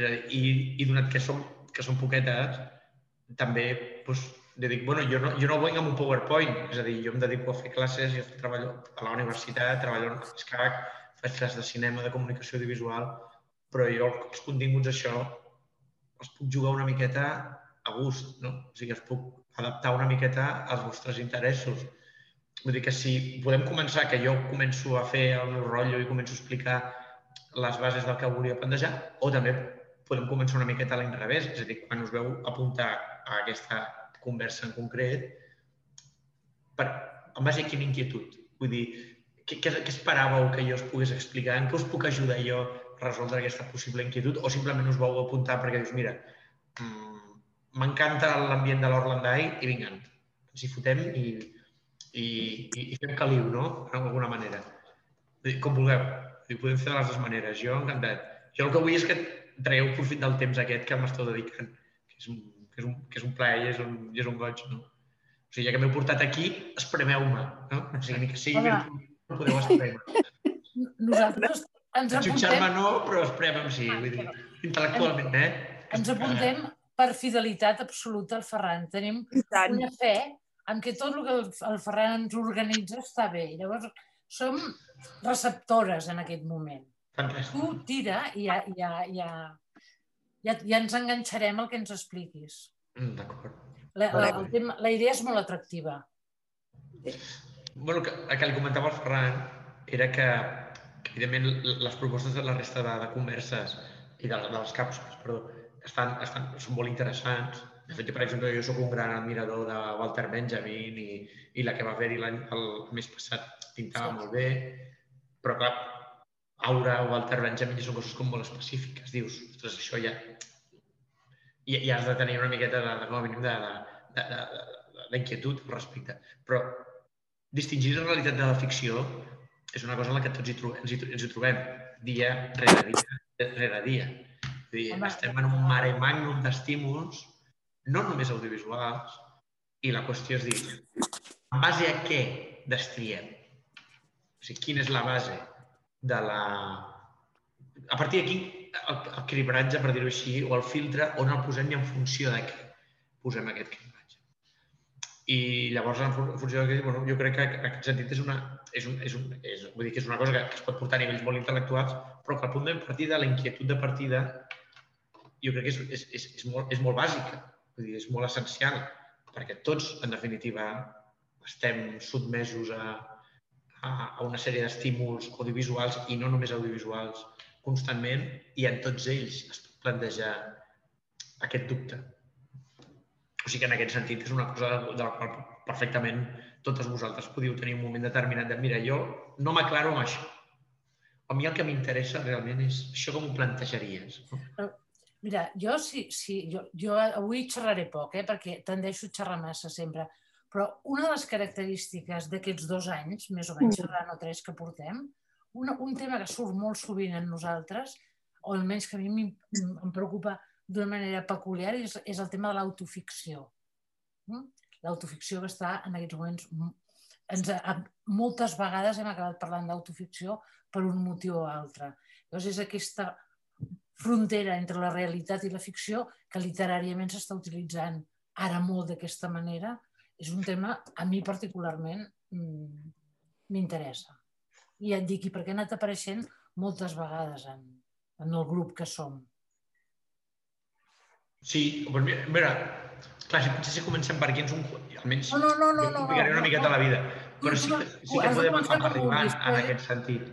Dir, i, i donat que som, que som poquetes, també doncs, jo dic, bueno, jo no, jo no venc amb un PowerPoint, és a dir, jo em dedico a fer classes, jo treballo a la universitat, treballo en SCAC, faig classes de cinema, de comunicació audiovisual, però jo els continguts això els puc jugar una miqueta a gust, no? O sigui, els puc adaptar una miqueta als vostres interessos. Vull dir que si podem començar, que jo començo a fer el meu rotllo i començo a explicar les bases del que volia plantejar, o també podem començar una miqueta a l'inrevés, és a dir, quan us veu apuntar a aquesta conversa en concret, per, en base a quina inquietud? Vull dir, què, què, què esperàveu que jo us pogués explicar? En què us puc ajudar jo a resoldre aquesta possible inquietud? O simplement us vau apuntar perquè dius, mira, mm, m'encanta l'ambient de l'Orlandai i vinga, ens hi fotem i, i, i, i fem caliu, no? D'alguna manera. Com vulgueu. I podem fer de les dues maneres. Jo encantat. Jo el que vull és que traieu profit del temps aquest que m'esteu dedicant, que és un, que és un, que és un plaer i és un, i és un goig, no? O sigui, ja que m'heu portat aquí, espremeu-me, no? O sigui, ni que sigui Home. no podeu espremer. Nosaltres ens apuntem... Jutjar-me no, però espreme'm sí, vull dir, intel·lectualment, eh? Ens apuntem per fidelitat absoluta al Ferran. Tenim una fe en què tot el que el Ferran ens organitza està bé. Llavors, som receptores en aquest moment. Fantàstic. Tu tira i ja, ja, ja, ja, ja ens enganxarem al que ens expliquis. Mm, D'acord. La, la, tema, la idea és molt atractiva. bueno, que, el que li comentava el Ferran era que, que evidentment, les propostes de la resta de, de converses i de, dels caps, perdó, estan, estan, són molt interessants. De fet, per exemple, jo sóc un gran admirador de Walter Benjamin i, i la que va haver-hi l'any el mes passat pintava sí. molt bé, però clar, Aura o Walter Benjamin ja són coses com molt específiques. Dius, ostres, això ja... I, ja has de tenir una miqueta de, de com a mínim, d'inquietud respecte. Però distingir la realitat de la ficció és una cosa en la que tots hi trobem, ens, hi, ens hi trobem dia rere dia, rere dia. Vull dir, estem en un mare magnum d'estímuls, no només audiovisuals, i la qüestió és dir, en base a què destriem? O sigui, quina és la base de la... A partir d'aquí, el, el cribratge, per dir-ho així, o el filtre, on el posem i en funció de què posem aquest cribratge. I llavors, en funció d'aquest, bueno, jo crec que en aquest sentit és una, és un, és un, és, vull dir que és una cosa que, que es pot portar a nivells molt intel·lectuals, però que el punt de partida, la inquietud de partida, jo crec que és, és, és, és, molt, és molt bàsica, vull dir, és molt essencial, perquè tots, en definitiva, estem sotmesos a, a una sèrie d'estímuls audiovisuals i no només audiovisuals constantment i en tots ells es pot plantejar aquest dubte. O sigui que en aquest sentit és una cosa de la qual perfectament totes vosaltres podíeu tenir un moment determinat de mira, jo no m'aclaro amb això. A mi el que m'interessa realment és això com ho plantejaries. Mira, jo sí, sí jo, jo avui xerraré poc, eh, perquè tendeixo a xerrar massa sempre, però una de les característiques d'aquests dos anys, més o menys mm. o tres que portem, una, un tema que surt molt sovint en nosaltres, o almenys que a mi em preocupa d'una manera peculiar, és, és el tema de l'autoficció. Mm? L'autoficció que està en aquests moments... Ens, moltes vegades hem acabat parlant d'autoficció per un motiu o altre. Llavors és aquesta frontera entre la realitat i la ficció que literàriament s'està utilitzant ara molt d'aquesta manera és un tema, a mi particularment, mm, m'interessa. I et dic, i perquè ha anat apareixent moltes vegades en, en el grup que som. Sí, però mira, clar, si potser si comencem per aquí ens un... Almenys no, no, no, no, no, complicaré una miqueta no. la vida, però sí, sí que podem arribar en aquest sentit.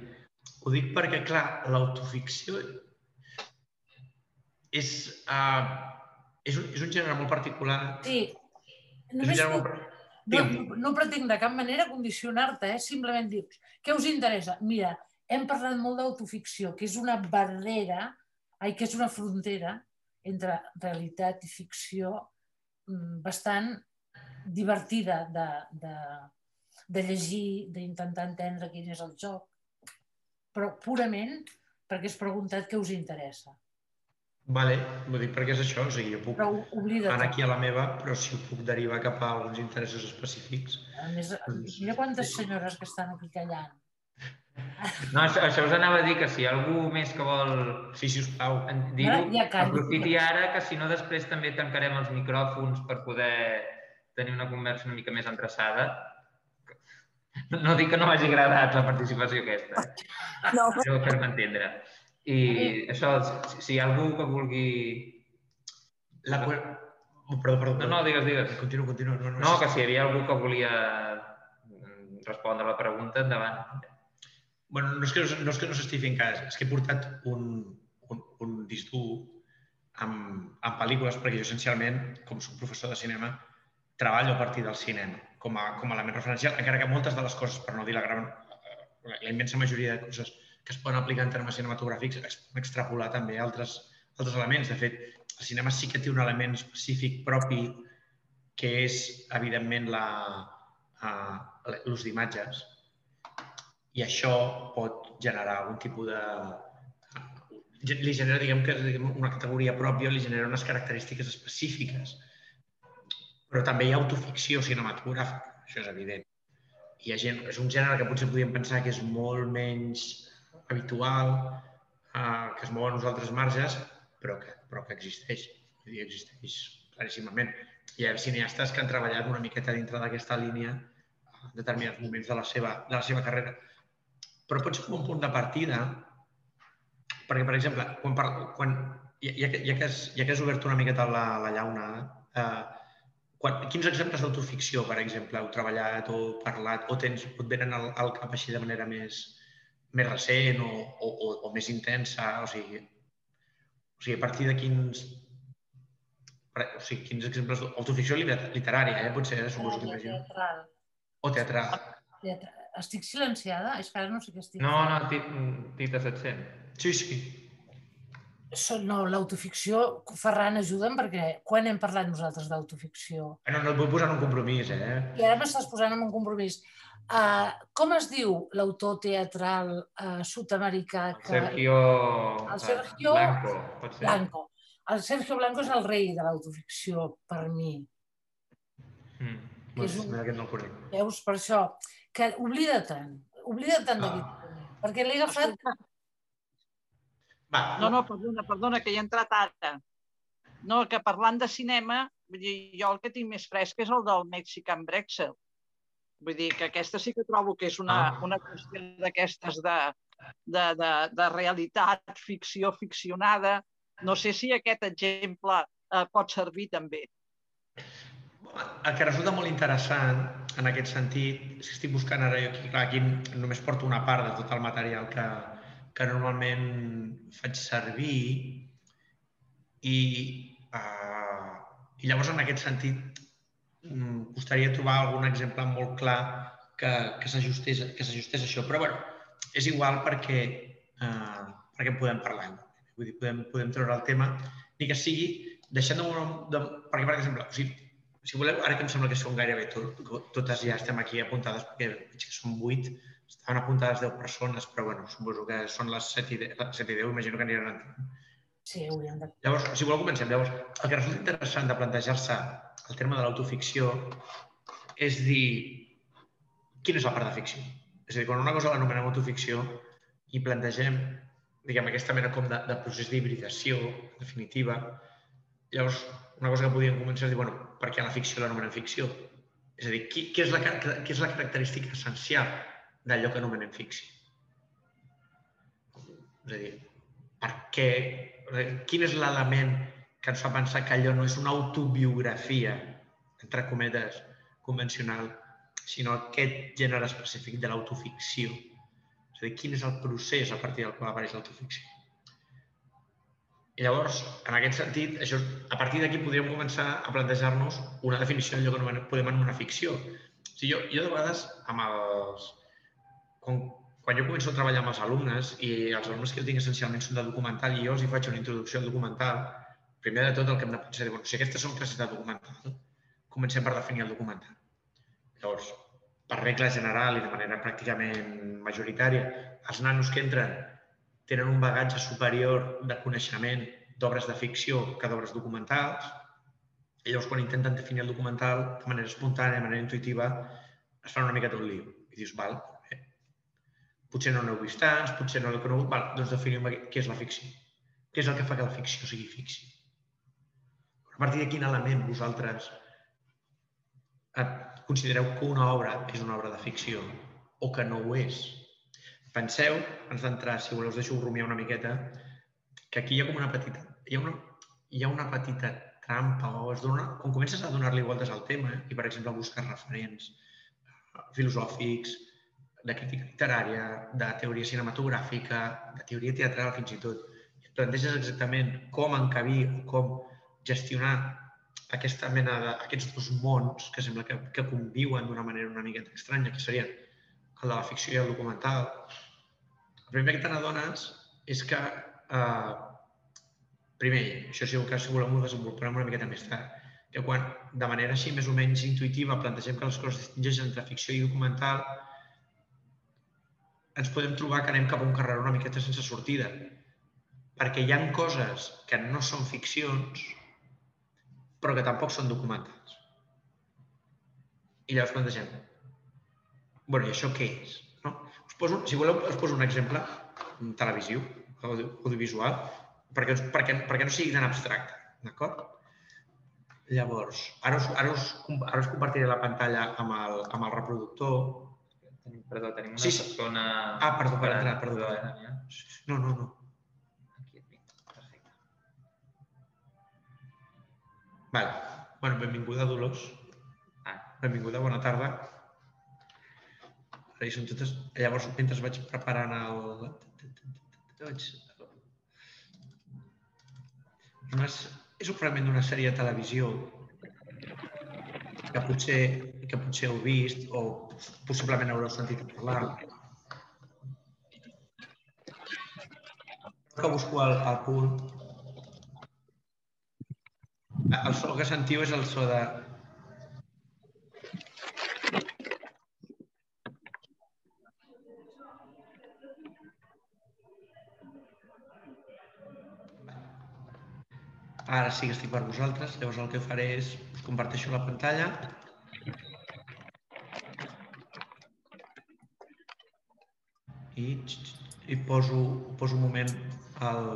Ho dic perquè, clar, l'autoficció és, uh, és, un, és un gènere molt particular. Sí, Només no, no, no pretenc de cap manera condicionar-te, eh? simplement dius, què us interessa? Mira, hem parlat molt d'autoficció, que és una barrera, ai, que és una frontera entre realitat i ficció mm, bastant divertida de, de, de llegir, d'intentar entendre quin és el joc, però purament perquè has preguntat què us interessa. Vale, vull dir, perquè és això, o sigui, jo puc anar aquí a la meva, però si ho puc derivar cap a alguns interessos específics... A més, doncs... mira quantes senyores que estan aquí callant. No, això, això us anava a dir que si hi ha algú més que vol Sí, si us plau. dir-ho, ja aprofiti ara, que si no després també tancarem els micròfons per poder tenir una conversa una mica més endreçada. No dic que no m'hagi agradat la participació aquesta, eh? No, Devo fer-me entendre. I això, si, si hi ha algú que vulgui... La... que- Oh, perdó, perdó. No, no, digues, digues. Continua, continua. No, no, No, que si hi havia algú que volia mm, respondre la pregunta, endavant. Bueno, no és que no, és que no s'estigui fent cas, és que he portat un, un, un disc dur amb, amb pel·lícules, perquè jo essencialment, com soc professor de cinema, treballo a partir del cinema com a, com a element referencial, encara que moltes de les coses, per no dir la gran, la, la immensa majoria de coses que es poden aplicar en termes cinematogràfics es poden extrapolar també a altres, altres elements. De fet, el cinema sí que té un element específic propi que és, evidentment, eh, l'ús d'imatges, i això pot generar algun tipus de... li genera, diguem que una categoria pròpia, li genera unes característiques específiques. Però també hi ha autoficció cinematogràfica, això és evident. Hi ha gent, és un gènere que potser podríem pensar que és molt menys habitual, eh, que es mou a nosaltres marges, però que, però que existeix. Vull dir, existeix claríssimament. Hi ha cineastes que han treballat una miqueta dintre d'aquesta línia en determinats moments de la seva, de la seva carrera. Però pot ser com un punt de partida, perquè, per exemple, quan, parla, quan ja, ja, que, ja, que has, ja que has obert una miqueta la, la llauna, eh, quan, quins exemples d'autoficció, per exemple, heu treballat o parlat, o, tens, o et venen al, al cap així de manera més, més recent o, o, o, o més intensa? O sigui, o sigui, a partir de quins, o sigui, quins exemples d'autoficció liter- literària, eh? potser, eh? suposo que imagino. Teatral. O teatral. Teatra- Estic silenciada? És que ara no sé què estic No, no, Tit- Tita 700. Sí, sí. So- No, l'autoficció, Ferran, ajuda'm, perquè quan hem parlat nosaltres d'autoficció? Bueno, no et vull posar en un compromís, eh? I ara m'estàs posant en un compromís. Uh, com es diu l'autor teatral uh, sud-americà? El Sergio... El Sergio- Blanco, pot ser. Blanco. El Sergio Blanco és el rei de l'autoficció, per mi. Mm. És un- no el conec. Veus? Per això, que oblida tant, oblida tant d'aquest Ah. Perquè l'he agafat... Va, no, no, perdona, perdona, que hi he entrat ara. No, que parlant de cinema, jo el que tinc més fresc és el del Mexican Brexel. Vull dir que aquesta sí que trobo que és una, Ah. una qüestió d'aquestes de, de, de, de realitat, ficció ficcionada. No sé si aquest exemple eh, pot servir també. El que resulta molt interessant en aquest sentit que estic buscant ara jo aquí, clar, aquí només porto una part de tot el material que, que normalment faig servir i, uh, i llavors en aquest sentit costaria trobar algun exemple molt clar que, que s'ajustés a això. Però bueno, és igual perquè, uh, perquè en podem parlar. Vull dir, podem, podem treure el tema, ni que sigui deixant de, de perquè, per exemple, o sigui, si voleu, ara que em sembla que són gairebé tot, totes ja estem aquí apuntades, perquè veig que són vuit, estaven apuntades 10 persones, però bueno, suposo que són les 7 i 10, 7 i 10 imagino que aniran entrant. Sí, hauríem de... Llavors, si voleu, comencem. Llavors, el que resulta interessant de plantejar-se el terme de l'autoficció és dir quina és la part de ficció. És a dir, quan una cosa l'anomenem autoficció i plantegem diguem, aquesta mena com de, de procés d'hibridació, definitiva, llavors una cosa que podríem començar és dir, bueno, per què la ficció l'anomenem ficció? És a dir, qui, què, és la, què és la característica essencial d'allò que anomenem ficció? És a dir, per què, quin és l'element que ens fa pensar que allò no és una autobiografia, entre cometes, convencional, sinó aquest gènere específic de l'autoficció. És a dir, quin és el procés a partir del qual apareix l'autoficció. I llavors, en aquest sentit, això, a partir d'aquí podríem començar a plantejar-nos una definició d'allò que podem anomenar ficció. O sigui, jo, jo de vegades, amb els... Quan, quan jo començo a treballar amb els alumnes, i els alumnes que jo tinc essencialment són de documental, i jo els hi faig una introducció al documental, primer de tot el que hem de pensar bueno, si aquestes són classes de documental, comencem per definir el documental. Llavors, per regla general i de manera pràcticament majoritària, els nanos que entren tenen un bagatge superior de coneixement d'obres de ficció que d'obres documentals, i llavors quan intenten definir el documental de manera espontània, de manera intuïtiva, es fan una mica tot lío. I dius, val, bé. Potser no n'heu vist tants, potser no l'heu conegut. Val, doncs definim què és la ficció. Què és el que fa que la ficció sigui ficció? A partir de quin element vosaltres considereu que una obra és una obra de ficció o que no ho és? Penseu, abans d'entrar, si voleu us deixo rumiar una miqueta, que aquí hi ha com una petita, hi ha una, hi ha una petita trampa o es dona, quan comences a donar-li voltes al tema i, per exemple, buscar referents eh, filosòfics, de crítica literària, de teoria cinematogràfica, de teoria teatral fins i tot, i et planteges exactament com encabir o com gestionar aquesta mena de, aquests dos mons que sembla que, que conviuen d'una manera una miqueta estranya, que serien el de la ficció i el documental, el primer que te n'adones és que eh, primer, això sí que si volem ho desenvoluparem una miqueta més tard, que quan de manera així més o menys intuïtiva plantegem que les coses distingeixen entre ficció i documental, ens podem trobar que anem cap a un carrer una miqueta sense sortida. Perquè hi han coses que no són ficcions, però que tampoc són documentals. I llavors plantegem, bueno, i això què és? No? Us poso, si voleu, us poso un exemple televisiu, audiovisual, perquè, perquè, perquè no sigui tan abstracte, d'acord? Llavors, ara us, ara, us, ara us compartiré la pantalla amb el, amb el reproductor. Tenim, perdó, tenim una Sí, sí. persona... Ah, perdó, Perdó, perdó. Damià? No, no, no. Vale. Bueno, benvinguda, Dolors. Ah, Benvinguda, bona tarda. Ara hi són totes... Llavors, mentre vaig preparant el... Vaig... Una... És un fragment d'una sèrie de televisió que potser, que potser heu vist o possiblement haureu sentit parlar. Que busco el, el punt. El so que sentiu és el so de... Ara sí que estic per vosaltres, llavors el que faré és us comparteixo la pantalla. I, i poso, poso un moment el,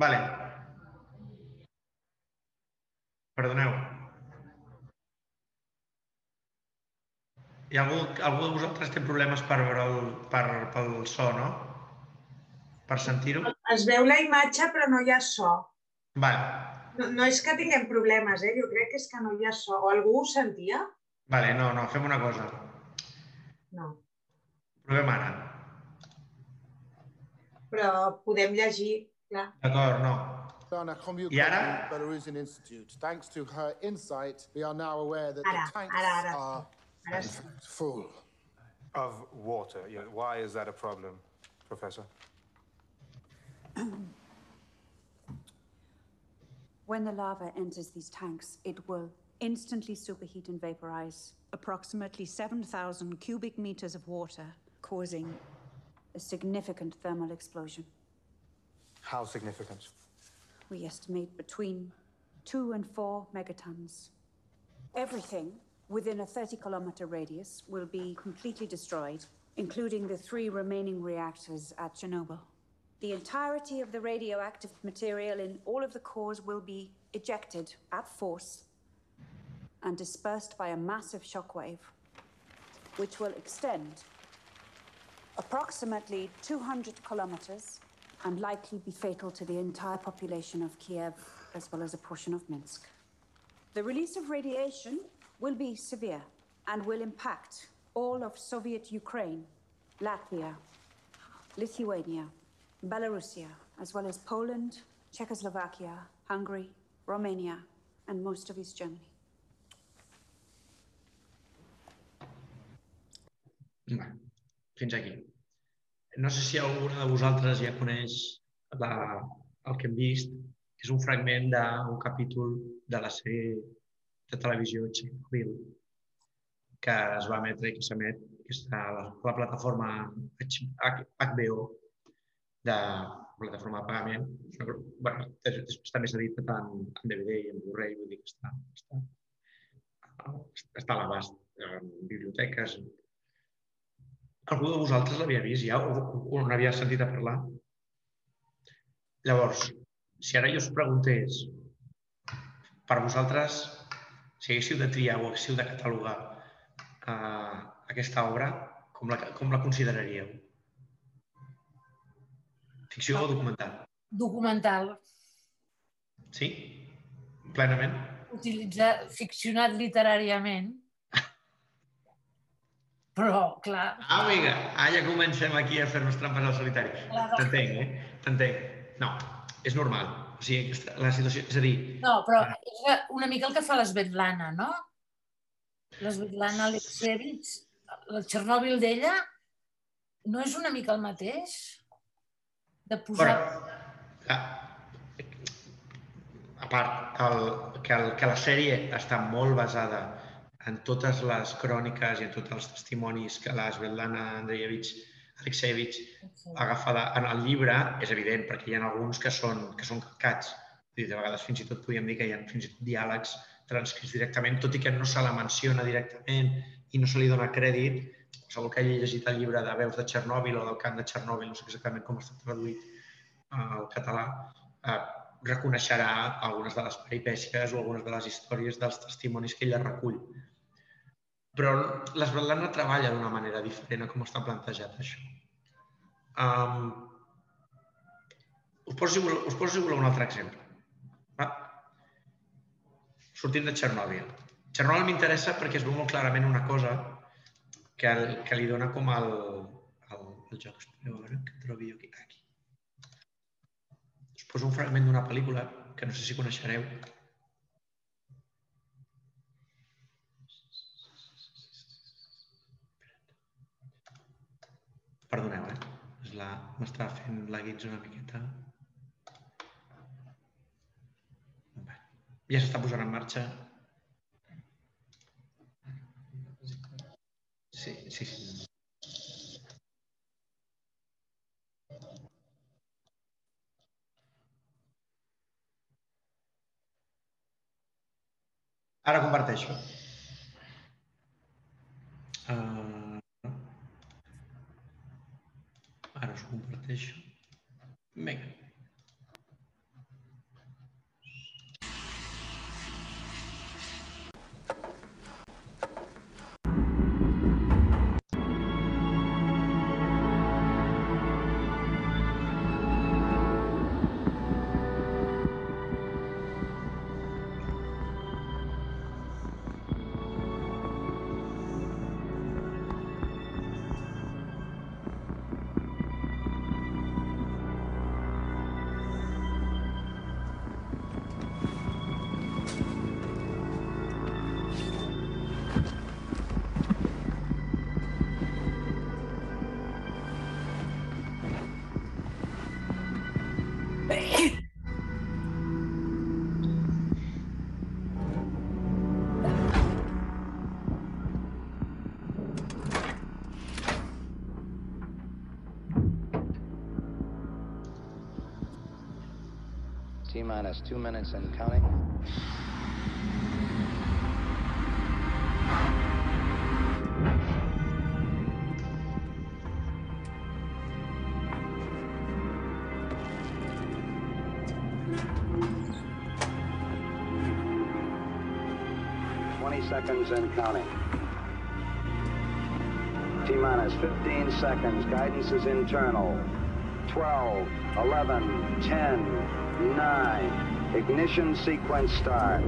Vale. Perdoneu. Hi ha algú, algú de vosaltres té problemes per veure el, per, pel so, no? Per sentir-ho? Es veu la imatge però no hi ha so. Vale. No, no és que tinguem problemes, eh? jo crec que és que no hi ha so. O algú ho sentia? Vale, no, no, fem una cosa. No. Provem ara. Però podem llegir, clar. D'acord, oh, no. Dana Komyu I? Belarusian Institute. Thanks to her insight, we are now aware that Ara, the tanks ara, ara. are Ara in fact full. Of water. Yeah, why is that a problem, Professor? When the lava enters these tanks, it will instantly superheat and vaporize approximately 7,000 cubic meters of water, causing a significant thermal explosion. How significant? We estimate between two and four megatons. Everything within a 30 kilometer radius will be completely destroyed, including the three remaining reactors at Chernobyl. The entirety of the radioactive material in all of the cores will be ejected at force and dispersed by a massive shockwave, which will extend approximately 200 kilometers and likely be fatal to the entire population of Kiev as well as a portion of Minsk. The release of radiation will be severe and will impact all of Soviet Ukraine, Latvia, Lithuania, Belarusia, as well as Poland, Czechoslovakia, Hungary, Romania, and most of East Germany. Aquí. No sé si alguna de vosaltres ja coneix la, el que hem vist. És un fragment d'un capítol de la sèrie de televisió Chernobyl que es va emetre i que s'emet que està a la, la plataforma HBO de plataforma de pagament. Bueno, des- després també s'ha dit en, en DVD i en Blu-ray, vull dir que està, està, està a l'abast en biblioteques, algú de vosaltres l'havia vist ja o, o n'havia sentit a parlar? Llavors, si ara jo us preguntés per vosaltres, si haguéssiu de triar o haguéssiu de catalogar uh, aquesta obra, com la, com la consideraríeu? Ficció o documental? Documental, Sí? Plenament? utilitzar, ficcionat literàriament. Però, clar, Ah, vinga, ah, ja comencem aquí a fer-nos trampes al solitari. T'entenc, eh? T'entenc. No, és normal. O sigui, la situació... És a dir, no, però és una mica el que fa l'Esvetlana, no? L'Esvetlana Alexievich, el Txernòbil d'ella, no és una mica el mateix? De posar... Bueno, a, a part el, que, el, que la sèrie està molt basada en totes les cròniques i en tots els testimonis que la Svetlana Andreevich Alexeyevich agafada en el llibre, és evident, perquè hi ha alguns que són, que són calcats. Dir, de vegades fins i tot podríem dir que hi ha fins i tot diàlegs transcrits directament, tot i que no se la menciona directament i no se li dona crèdit. Qualsevol que hagi llegit el llibre de Veus de Txernòbil o del camp de Txernòbil, no sé exactament com està traduït al català, eh, reconeixerà algunes de les peripècies o algunes de les històries dels testimonis que ella recull. Però l'Esvetlana treballa d'una manera diferent a com està plantejat això. Um, us, poso, us poso, si voleu, un altre exemple. Va? Sortint de Txernòbil. Txernòbil m'interessa perquè es veu molt clarament una cosa que, el, que li dona com el, el, el joc. Espereu a veure que trobi jo aquí. aquí. Us poso un fragment d'una pel·lícula que no sé si coneixereu. Perdoneu, eh? La... M'estava fent la guitza una miqueta. Ja s'està posant en marxa. Sí, sí, sí. Ara comparteixo. Uh, ara us minus two minutes and counting. Twenty seconds and counting. T minus 15 seconds. Guidance is internal. 12, 11, 10, 9. Ignition sequence start.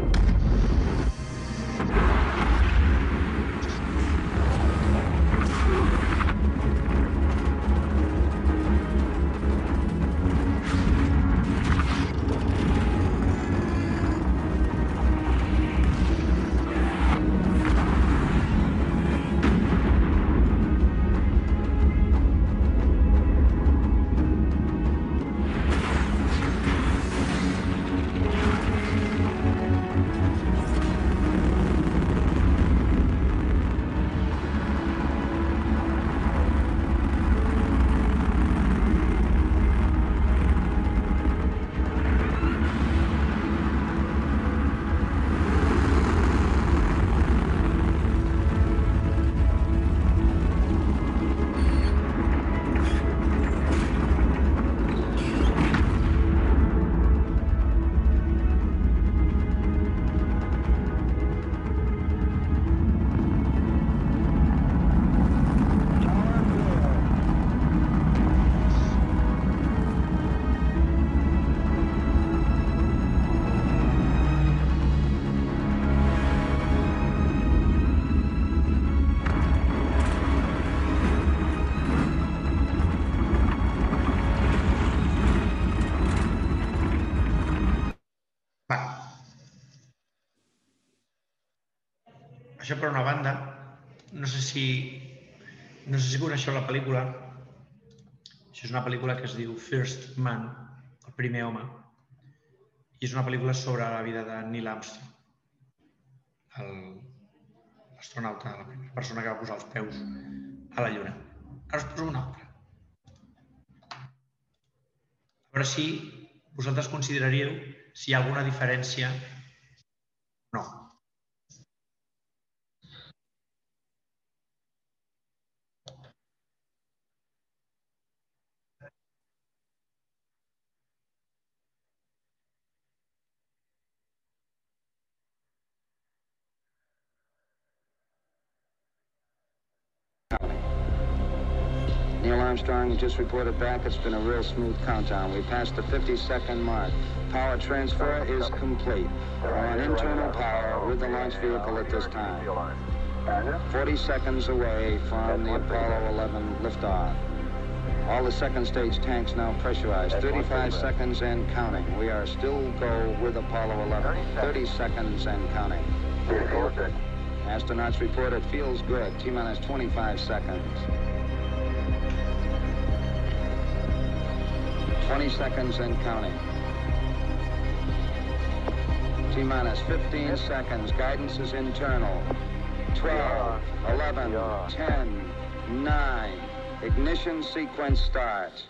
Va. Això per una banda, no sé si no sé si coneixeu la pel·lícula. Això és una pel·lícula que es diu First Man, el primer home. I és una pel·lícula sobre la vida de Neil Armstrong, l'astronauta, la primera persona que va posar els peus a la Lluna. Ara us poso una altra. A veure si vosaltres consideraríeu si hi ha alguna diferència no. Armstrong just reported back. It's been a real smooth countdown. We passed the 50 second mark. Power transfer is complete. We're on internal power with the launch vehicle at this time. 40 seconds away from the Apollo 11 liftoff. All the second stage tanks now pressurized. 35 seconds and counting. We are still go with Apollo 11. 30 seconds and counting. Astronauts report it feels good. T minus 25 seconds. 20 seconds and counting. T minus 15 seconds. Guidance is internal. 12, 11, 10, 9. Ignition sequence starts.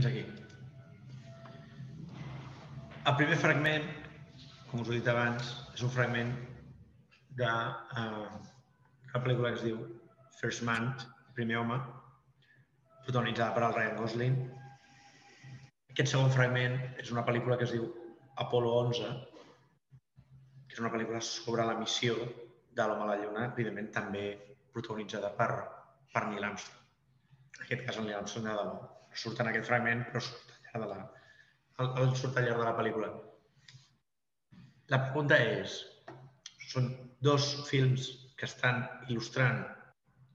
Fins aquí. El primer fragment, com us he dit abans, és un fragment de uh, una pel·lícula que es diu First Man, primer home, protagonitzada per el Ryan Gosling. Aquest segon fragment és una pel·lícula que es diu Apolo 11, que és una pel·lícula sobre la missió de l'home a la Lluna, evidentment també protagonitzada per, per Neil Armstrong. En aquest cas, el Neil Armstrong de debò. Surt en aquest fragment, però surt al llarg de la, el, el surt al llarg de la pel·lícula. La pregunta és, són dos films que estan il·lustrant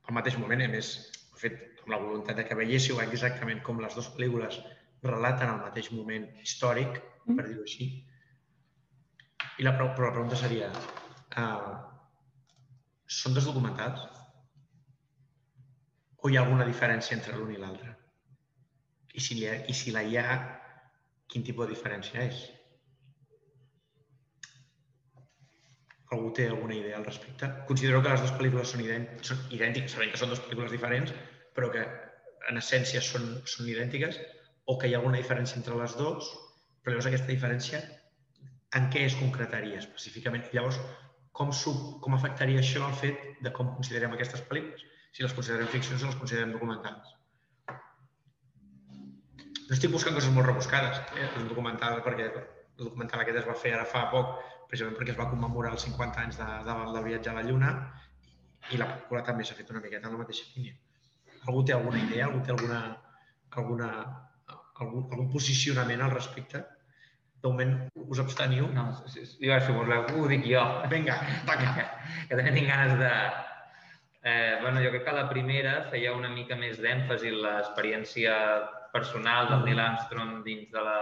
al mateix moment, a més, ho he fet amb la voluntat de que veiéssiu exactament com les dues pel·lícules relaten el mateix moment històric, per dir-ho així. I la, però la pregunta seria, uh, són dos documentals? O hi ha alguna diferència entre l'un i l'altre? I, si ha, I si la hi ha, quin tipus de diferència és? Algú té alguna idea al respecte? Considero que les dues pel·lícules són, idènt són idèntiques, sabent que són dues pel·lícules diferents, però que en essència són, són idèntiques, o que hi ha alguna diferència entre les dues, però llavors aquesta diferència en què es concretaria específicament? Llavors, com, com afectaria això el fet de com considerem aquestes pel·lícules? Si les considerem ficcions o les considerem documentals? No estic buscant coses molt rebuscades. Eh? És un documental perquè el documental aquest es va fer ara fa poc, precisament perquè es va commemorar els 50 anys de, de, del viatge a la Lluna i la pel·lícula també s'ha fet una miqueta en la mateixa línia. Algú té alguna idea? Algú té alguna, alguna, algun, algun posicionament al respecte? De moment us absteniu? No, si, jo, si voleu, ho dic jo. Vinga, toca. que també tinc ganes de... Eh, bueno, jo crec que la primera feia una mica més d'èmfasi en l'experiència personal del Neil Armstrong dins de la,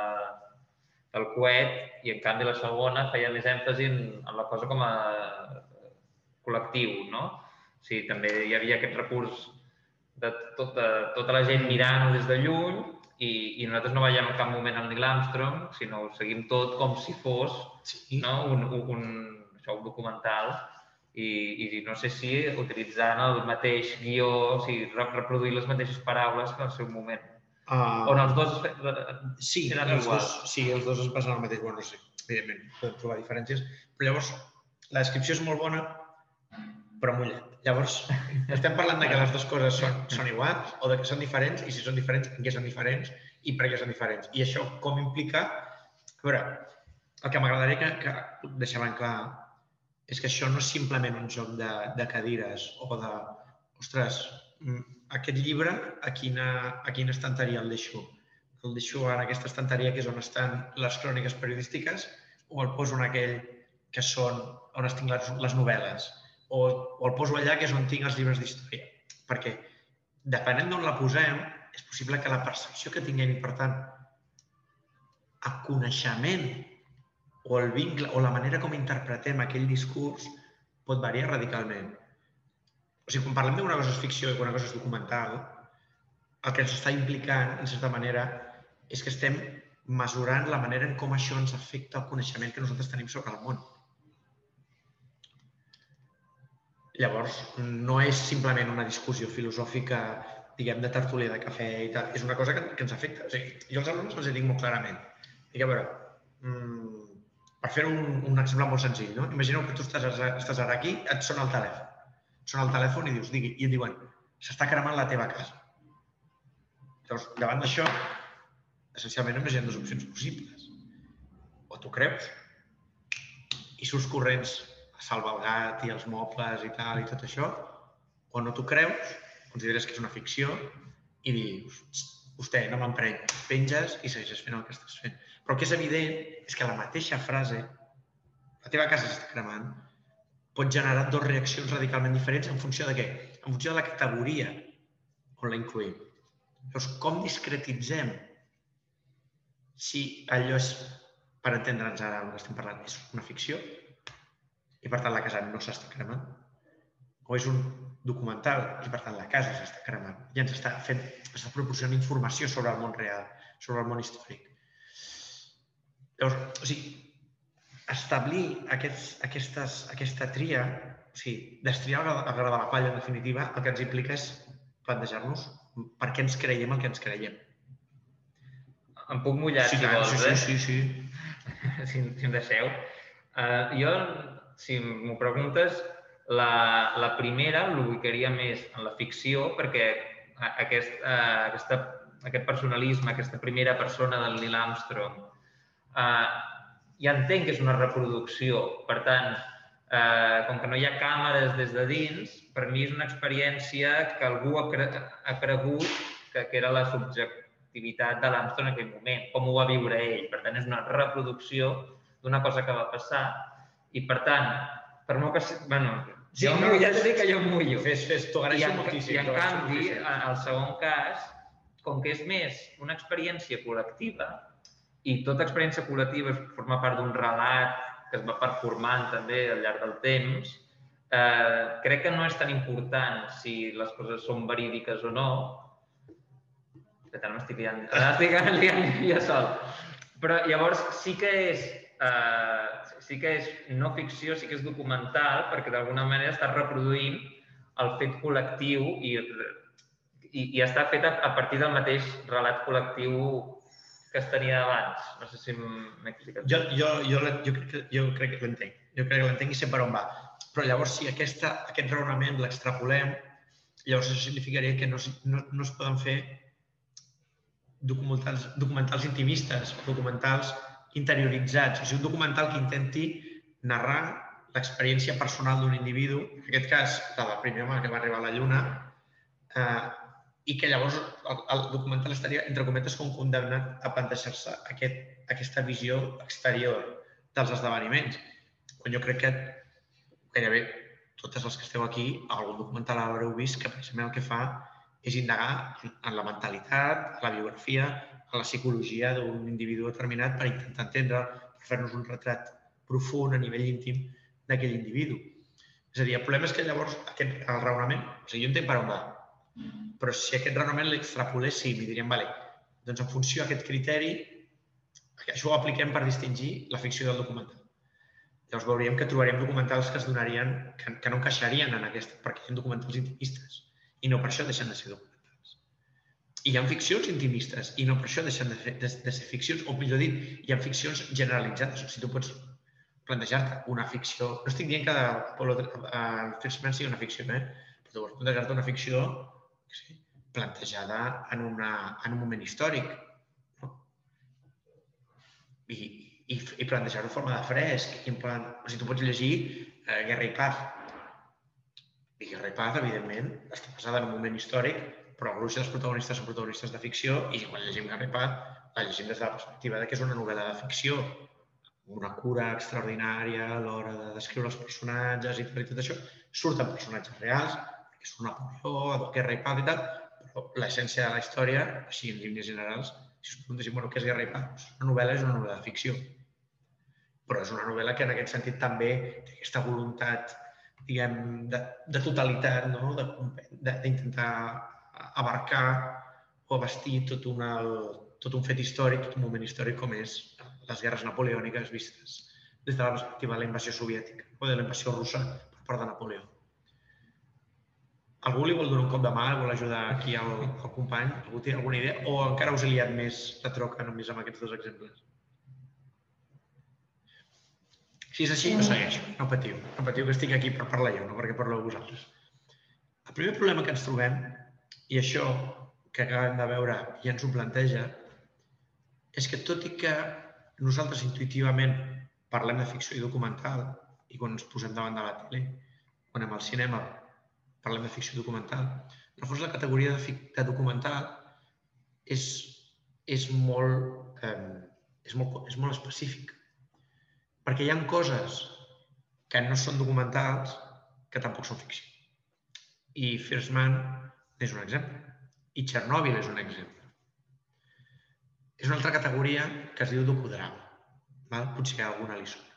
del coet i en canvi la segona feia més èmfasi en, en la cosa com a col·lectiu, no? O sigui, també hi havia aquest recurs de tota, tota la gent mirant-ho des de lluny i, i nosaltres no veiem en cap moment el Neil Armstrong, sinó ho seguim tot com si fos sí. no? un, un, un, això, un documental i, i no sé si utilitzant el mateix guió, o sigui, reproduir les mateixes paraules que al seu moment. Uh, On els dos sí, eren els iguals. dos, sí, els dos es basen en el mateix. Bueno, no sé, evidentment, podem trobar diferències. Però llavors, la descripció és molt bona, però mullat. Llavors, estem parlant de que les dues coses són, són iguals o de que són diferents, i si són diferents, en què són diferents i per què són diferents. I això com implica... A veure, el que m'agradaria que, que deixem clar és que això no és simplement un joc de, de cadires o de, ostres, mm, aquest llibre a quina, a quina estanteria el deixo? El deixo en aquesta estanteria que és on estan les cròniques periodístiques o el poso en aquell que són on es tinc les, les novel·les o, o el poso allà que és on tinc els llibres d'història. Perquè depenent d'on la posem, és possible que la percepció que tinguem i, per tant, el coneixement o el vincle o la manera com interpretem aquell discurs pot variar radicalment. O sigui, quan parlem d'una cosa és ficció i una cosa és documental, el que ens està implicant, en certa manera, és que estem mesurant la manera en com això ens afecta el coneixement que nosaltres tenim sobre el món. Llavors, no és simplement una discussió filosòfica, diguem, de tertúlia de cafè i tal. És una cosa que, que ens afecta. O sigui, jo als alumnes els dic molt clarament. Dic, a veure, mmm, per fer un, un exemple molt senzill, no? Imagineu que tu estàs, estàs ara aquí, et sona el telèfon. Et sona el telèfon i dius, digui, i et diuen, s'està cremant la teva casa. Llavors, davant d'això, essencialment només hi ha dues opcions possibles. O tu creus i surts corrents a salvar el gat i els mobles i tal i tot això, o no t'ho creus, consideres que és una ficció i dius, vostè, no m'empreny, penges i segueixes fent el que estàs fent. Però el que és evident és que la mateixa frase, la teva casa s'està cremant, pot generar dues reaccions radicalment diferents en funció de què? En funció de la categoria on la incluïm. Llavors, com discretitzem si allò és, per entendre'ns ara que estem parlant, és una ficció i per tant la casa no s'està cremant, o és un documental i per tant la casa s'està cremant i ens està fent, està proporcionant informació sobre el món real, sobre el món històric. Llavors, o sigui, establir aquests, aquestes, aquesta tria, o sigui, destriar el gra de la palla, en definitiva, el que ens implica és plantejar-nos per què ens creiem el que ens creiem. Em puc mullar, Sí, si tant, vols, sí, eh? sí, sí, sí. si, si em deixeu. Uh, jo, si m'ho preguntes, la, la primera l'ubicaria més en la ficció perquè aquest, uh, aquesta, aquest personalisme, aquesta primera persona del Neil Armstrong, uh, ja entenc que és una reproducció. Per tant, uh, com que no hi ha càmeres des de dins, per mi és una experiència que algú ha, cre ha cregut que, que era la subjectivitat de l'Armstrong en aquell moment, com ho va viure ell. Per tant, és una reproducció d'una cosa que va passar i, per tant, per molt que... Bueno, Sí, jo, no, ja et dic que jo em mullo. Fes, fes, t'ho agraeixo moltíssim. I en canvi, el segon cas, com que és més una experiència col·lectiva i tota experiència col·lectiva forma part d'un relat que es va performant també al llarg del temps, eh, crec que no és tan important si les coses són verídiques o no. Que tant m'estic liant, estic liant jo sol. Però llavors sí que és eh, sí que és no ficció, sí que és documental, perquè d'alguna manera està reproduint el fet col·lectiu i, i, i està fet a, a partir del mateix relat col·lectiu que es tenia abans. No sé si m'he explicat. Jo, jo, jo, la- jo, crec que, jo crec que l'entenc. Jo crec que l'entenc i sé per on va. Però llavors, si aquesta, aquest raonament l'extrapolem, llavors això significaria que no, no, no es poden fer documentals, documentals intimistes, documentals interioritzats. O sigui, un documental que intenti narrar l'experiència personal d'un individu, en aquest cas, la del primer home que va arribar a la Lluna, eh, i que llavors el, el documental estaria, entre cometes, com condemnat a plantejar-se aquest, aquesta visió exterior dels esdeveniments. Quan jo crec que gairebé totes les que esteu aquí, algun documental haureu vist que precisament el que fa és indagar en la mentalitat, en la biografia, en la psicologia d'un individu determinat per intentar entendre, per fer-nos un retrat profund a nivell íntim d'aquell individu. És a dir, el problema és que llavors aquest, el raonament, o sigui, jo entenc per on va, però si aquest raonament l'extrapoléssim i diríem, vale, doncs en funció d'aquest criteri, això ho apliquem per distingir la ficció del documental. Llavors veuríem que trobaríem documentals que es donarien, que, que no encaixarien en aquesta, perquè hi ha documentals intimistes i no per això deixen de ser documentals. I hi ha ficcions intimistes i no per això deixen de, fer, de, de ser ficcions, o millor dit, hi ha ficcions generalitzades. O sigui, tu pots plantejar-te una ficció... No estic dient que Apolo uh, First Man sigui una ficció, eh? però tu pots plantejar-te una ficció sí, plantejada en, una, en un moment històric. No? I, i, i plantejar-ho en forma de fresc. I en plan, o sigui, tu pots llegir eh, Guerra i Paz. I Guerra i Paz, evidentment, està basada en un moment històric, però el gruix dels protagonistes són protagonistes de ficció i quan llegim Guerra i Paz la llegim des de la perspectiva de que és una novel·la de ficció, una cura extraordinària a l'hora de descriure els personatges i tot, això. Surten personatges reals, és un Napoleó, Guerra i Paz i tal, però l'essència de la història, així en línies generals, si us preguntéssim, bueno, què és Guerra i Paz? Doncs una novel·la és una novel·la de ficció. Però és una novel·la que en aquest sentit també té aquesta voluntat diguem, de, de totalitat, no? d'intentar abarcar o abastir tot, una, tot un fet històric, tot un moment històric com és les guerres napoleòniques vistes des de la perspectiva de la invasió soviètica o de la invasió russa per part de Napoleó. Algú li vol donar un cop de mà, vol ajudar aquí al, al company? Algú té alguna idea? O encara us he liat més de troca només amb aquests dos exemples? Si és així, jo segueixo. No patiu. No patiu que estic aquí per parlar jo, no perquè parleu vosaltres. El primer problema que ens trobem, i això que acabem de veure ja ens ho planteja, és que tot i que nosaltres intuïtivament parlem de ficció i documental i quan ens posem davant de la tele, quan anem al cinema parlem de ficció documental, en el fons la categoria de, de documental és, és, molt, eh, és, molt, és molt específic. Perquè hi ha coses que no són documentals que tampoc són ficció. I First Man és un exemple. I Chernobyl és un exemple. És una altra categoria que es diu docudrama. Val? Potser a alguna li sona.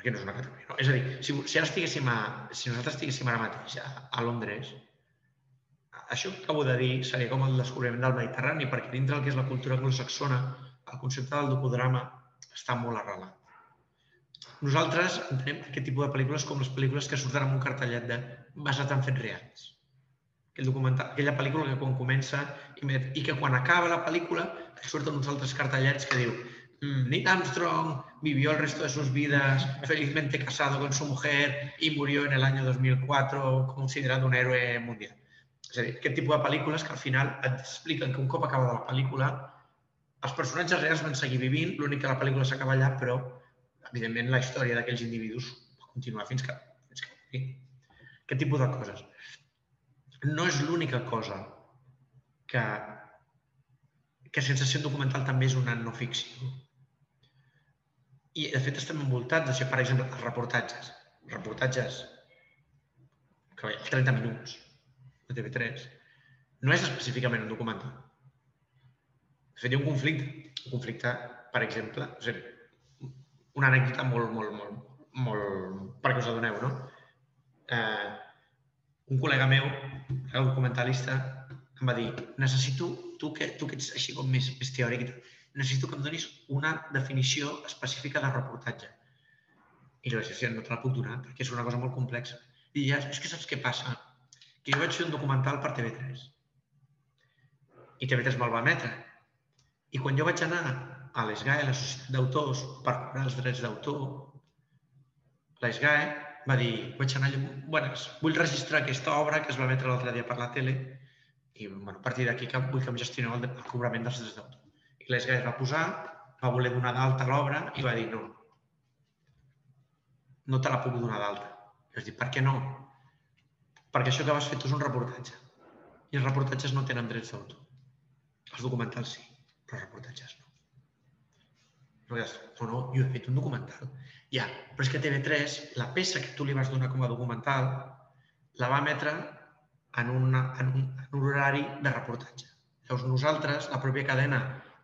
Perquè no és una categoria. No? És a dir, si, si, ara estiguéssim a, si nosaltres estiguéssim ara mateix a, a Londres, això que acabo de dir seria com el descobriment del Mediterrani, perquè dintre del que és la cultura anglosaxona, el concepte del docudrama està molt arrelat. Nosaltres entenem aquest tipus de pel·lícules com les pel·lícules que surten amb un cartellet de basat en fets reals. aquell documental, aquella pel·lícula que quan comença i, que quan acaba la pel·lícula surten uns altres cartellets que diu "Mm, Neil Armstrong vivió el resto de sus vidas felizmente casado con su mujer y murió en el año 2004 considerado un héroe mundial. És a dir, aquest tipus de pel·lícules que al final et expliquen que un cop acabada la pel·lícula els personatges reals van seguir vivint, l'únic que la pel·lícula s'acaba allà, però evidentment la història d'aquells individus va continuar fins que, fins que morir. Aquest tipus de coses. No és l'única cosa que, que sense ser un documental també és una no ficció. I, de fet, estem envoltats d'això. Per exemple, els reportatges. Reportatges que veiem 30 minuts de TV3 no és específicament un documental. De fet, hi ha un conflicte. Un conflicte, per exemple, o sigui, una anècdota molt, molt, molt, molt, perquè us adoneu, no? Eh, un col·lega meu, el documentalista, em va dir necessito, tu que, tu que ets així com més, més teòric, i necessito que em donis una definició específica de reportatge. I li vaig dir, "Sí, no te la puc donar, perquè és una cosa molt complexa. I ja, és que saps què passa? Que jo vaig fer un documental per TV3. I TV3 me'l va emetre. I quan jo vaig anar a l'ESGAE, la Societat d'Autors, per cobrar els drets d'autor, l'ESGAE va dir, vaig anar allà, buenas, vull registrar aquesta obra que es va emetre l'altre dia per la tele i bueno, a partir d'aquí vull que em gestioneu el, el cobrament dels drets d'autor. L'ESGAE es va posar, va voler donar d'alta l'obra i va dir no, no te la puc donar d'alta. I vaig dir, per què no? Perquè això que vas fer tu és un reportatge. I els reportatges no tenen drets d'autor. Els documentals sí, però els reportatges no. No, dius, no, no, jo he fet un documental. Ja, però és que TV3, la peça que tu li vas donar com a documental, la va emetre en, una, en, un, en un horari de reportatge. Llavors nosaltres, la pròpia cadena,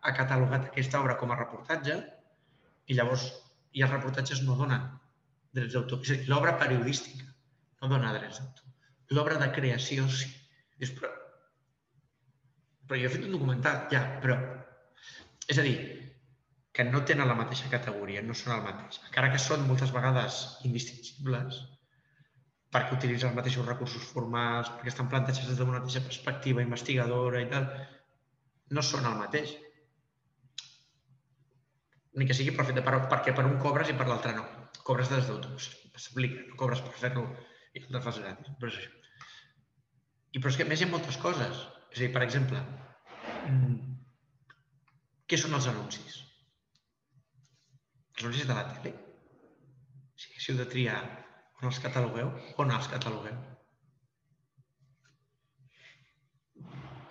ha catalogat aquesta obra com a reportatge i llavors i els reportatges no donen drets d'autor. És a dir, l'obra periodística no dona drets d'autor. L'obra de creació sí. Dius, però, però jo he fet un documental, ja, però... És a dir, que no tenen la mateixa categoria, no són el mateix. Encara que són moltes vegades indistingibles, perquè utilitzen els mateixos recursos formals, perquè estan plantejats des d'una mateixa perspectiva investigadora i tal, no són el mateix. Ni que sigui per de part, perquè per un cobres i per l'altre no. Cobres des d'autors, s'aplica, no cobres per fer-lo i l'altre fas gratis, però és això. I però és que a més hi ha moltes coses. És a dir, per exemple, mm, què són els anuncis? Els anuncis de la tele. Si haguéssiu de triar on els catalogueu, on els catalogueu.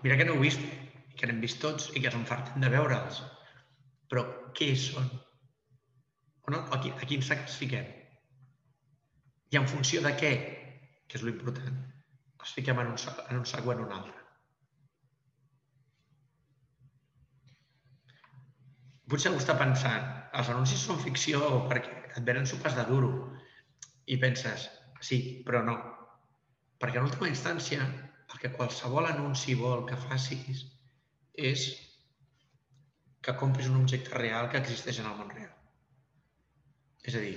Mira que no heu vist, que n'hem vist tots i que som fartem de veure'ls. Però què són? On, a, a quin sac els fiquem? I en funció de què, que és lo important, els fiquem en un, sac, en un sac o en un altre. Potser algú està pensant, els anuncis són ficció perquè et venen sopes de duro i penses, sí, però no. Perquè en última instància el que qualsevol anunci vol que facis és que compris un objecte real que existeix en el món real. És a dir,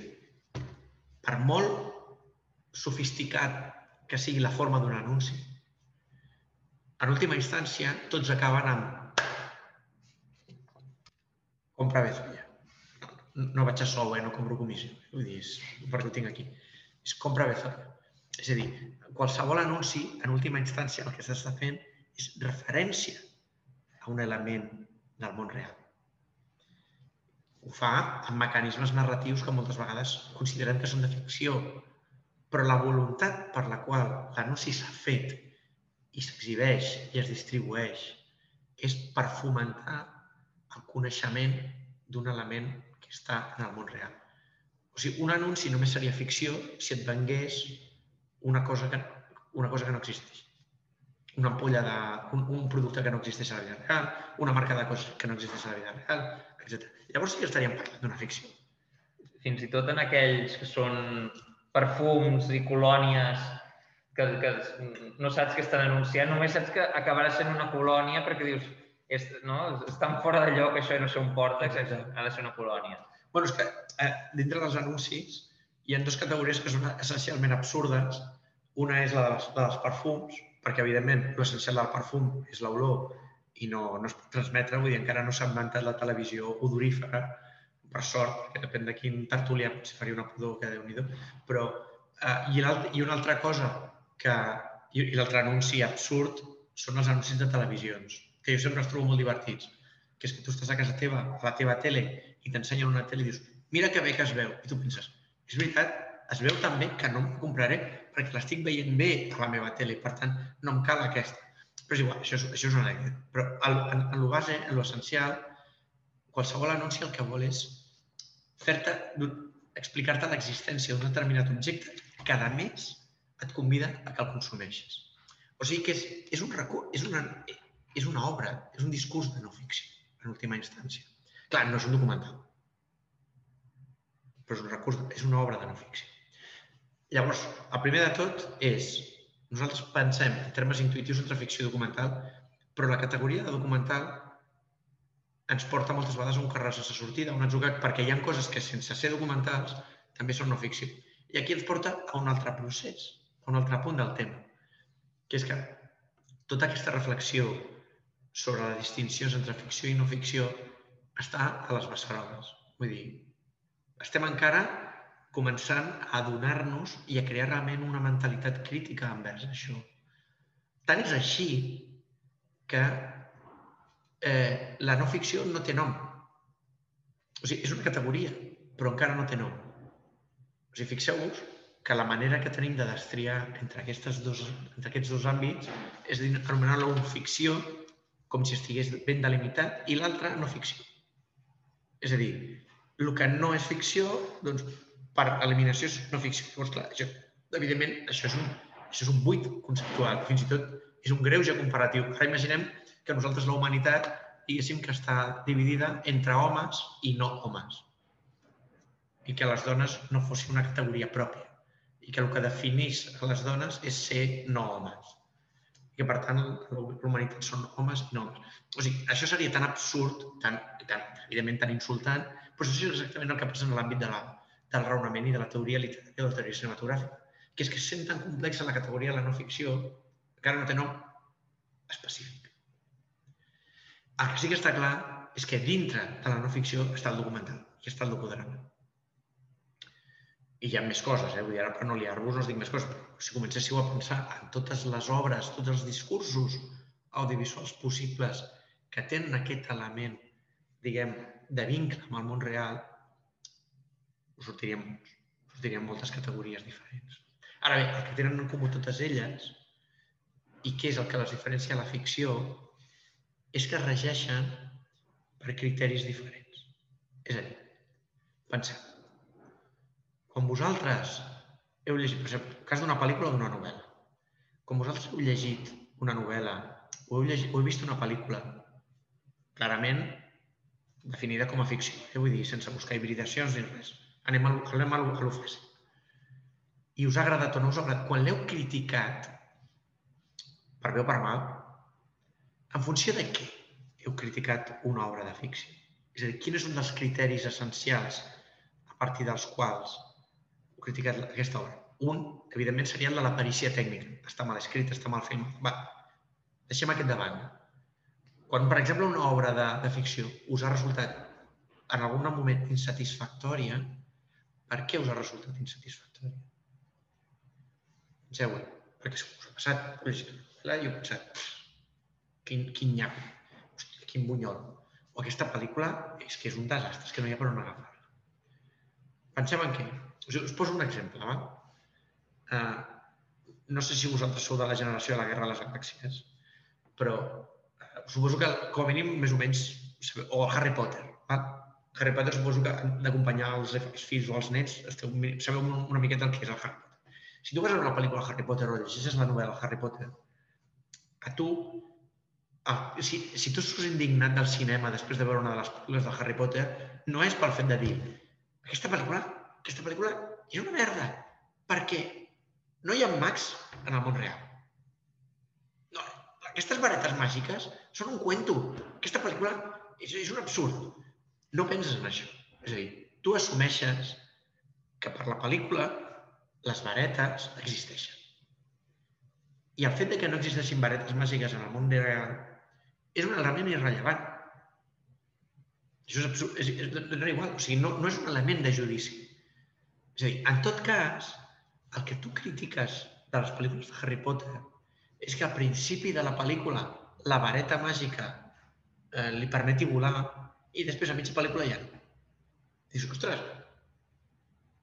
per molt sofisticat que sigui la forma d'un anunci, en última instància tots acaben amb compra Bezoya. No, no vaig a sou, eh? no compro comissió. Vull dir, és, perquè ho tinc aquí. És compra Bezoya. És a dir, qualsevol anunci, en última instància, el que s'està fent és referència a un element del món real. Ho fa amb mecanismes narratius que moltes vegades considerem que són de ficció, però la voluntat per la qual l'anunci s'ha fet i s'exhibeix i es distribueix és per fomentar el coneixement d'un element que està en el món real. O sigui, un anunci només seria ficció si et vengués una cosa que, una cosa que no existeix. Una ampolla de... Un, un producte que no existeix a la vida real, una marca de coses que no existeix a la vida real, etc. Llavors sí que estaríem parlant d'una ficció. Fins i tot en aquells que són perfums i colònies que, que no saps què estan anunciant, només saps que acabarà sent una colònia perquè dius, és, no? estan fora de lloc, això no sé on porta, que ha de ser una colònia. Bueno, és que eh, dintre dels anuncis hi ha dues categories que són essencialment absurdes. Una és la, de les, la dels perfums, perquè, evidentment, l'essencial del perfum és l'olor i no, no es pot transmetre, vull dir, encara no s'ha inventat la televisió odorífera, per sort, perquè depèn de quin tertulià potser faria una pudor que déu nhi però eh, i, i una altra cosa que, i, i l'altre anunci absurd són els anuncis de televisions, que jo sempre els trobo molt divertits, que és que tu estàs a casa teva, a la teva tele, i t'ensenyen una tele i dius, mira que bé que es veu, i tu penses, és veritat, es veu tan bé que no em compraré perquè l'estic veient bé a la meva tele, per tant, no em cal aquesta. Però és igual, això és, això és una anècdota. Però en, en, en lo base, en lo essencial, qualsevol anunci el que vol és fer-te, explicar-te l'existència d'un determinat objecte que, a més, et convida a que el consumeixis. O sigui que és, és, un recurs, és, una, és una obra, és un discurs de no ficció, en última instància. Clar, no és un documental, però és un recurs, és una obra de no ficció. Llavors, el primer de tot és, nosaltres pensem en termes intuitius entre ficció i documental, però la categoria de documental ens porta moltes vegades a un carrer sense sortida, un atzucac, perquè hi ha coses que sense ser documentals també són no ficció. I aquí ens porta a un altre procés, a un altre punt del tema, que és que tota aquesta reflexió sobre la distinció entre ficció i no ficció està a les beceroles. Vull dir, estem encara començant a adonar-nos i a crear realment una mentalitat crítica envers això. Tant és així que eh, la no ficció no té nom. O sigui, és una categoria, però encara no té nom. O sigui, fixeu-vos que la manera que tenim de destriar entre, aquestes dos, entre aquests dos àmbits és anomenar-la una ficció com si estigués ben delimitat i l'altra no ficció. És a dir, el que no és ficció, doncs, per eliminació no ficció. Llavors, clar, això, evidentment, això és, un, això és un buit conceptual, fins i tot és un greuge comparatiu. Ara imaginem que nosaltres la humanitat diguéssim que està dividida entre homes i no homes i que les dones no fossin una categoria pròpia i que el que definís a les dones és ser no homes i que per tant l'humanitat són homes i no homes. O sigui, això seria tan absurd, tan, tan, evidentment tan insultant, però això és exactament el que passa en l'àmbit de la, del raonament i de la teoria literària o de teoria cinematogràfica, que és que sent tan complexa la categoria de la no ficció, encara no té nom específic. El que sí que està clar és que dintre de la no ficció està el documental i està el docudrama. I hi ha més coses, eh? Vull dir, ara per no liar-vos no us dic més coses, però si comencéssiu a pensar en totes les obres, tots els discursos audiovisuals possibles que tenen aquest element, diguem, de vincle amb el món real, us sortirien sortirien moltes categories diferents. Ara bé, el que tenen en comú totes elles i què és el que les diferencia a la ficció és que es regeixen per criteris diferents. És a dir, penseu, quan vosaltres heu llegit, per exemple, cas d'una pel·lícula o d'una novel·la, quan vosaltres heu llegit una novel·la o heu, llegit, o heu vist una pel·lícula clarament definida com a ficció, eh? vull dir, sense buscar hibridacions ni res. Anem a, anem a, a lo fàcil. I us ha agradat o no us ha agradat, quan l'heu criticat, per bé o per mal, en funció de què heu criticat una obra de ficció? És a dir, quin és un dels criteris essencials a partir dels quals heu criticat aquesta obra? Un, evidentment, seria el de la perícia tècnica. Està mal escrit, està mal fet. Va, deixem aquest davant. Quan, per exemple, una obra de, de ficció us ha resultat en algun moment insatisfactòria, per què us ha resultat insatisfactòria? Penseu-ho, perquè us ha passat, jo he pensat, quin, quin nyapo, hòstia, quin bunyol. O aquesta pel·lícula és que és un desastre, és que no hi ha per on agafar-la. Pensem en què? Us, us poso un exemple. Va? Uh, no sé si vosaltres sou de la generació de la Guerra de les Galàxies, però uh, suposo que com a mínim més o menys, o Harry Potter. Va? Harry Potter suposo que d'acompanyar els, els fills o els nets esteu, sabeu una, miqueta el que és el Harry Potter. Si tu vas a una pel·lícula Harry Potter o llegeixes la novel·la Harry Potter, a tu Ah, si, si tu surts indignat del cinema després de veure una de les pel·lícules de Harry Potter, no és pel fet de dir aquesta pel·lícula, aquesta pel·lícula és una merda, perquè no hi ha mags en el món real. No, aquestes varetes màgiques són un cuento. Aquesta pel·lícula és, és un absurd. No penses en això. És a dir, tu assumeixes que per la pel·lícula les varetes existeixen. I el fet de que no existeixin varetes màgiques en el món real és un element irrellevant. Això és, absurd, és, és, igual, o sigui, no, no és un element de judici. És a dir, en tot cas, el que tu critiques de les pel·lícules de Harry Potter és que al principi de la pel·lícula la vareta màgica eh, li permeti volar i després a mitja pel·lícula ja no. Dius, ostres,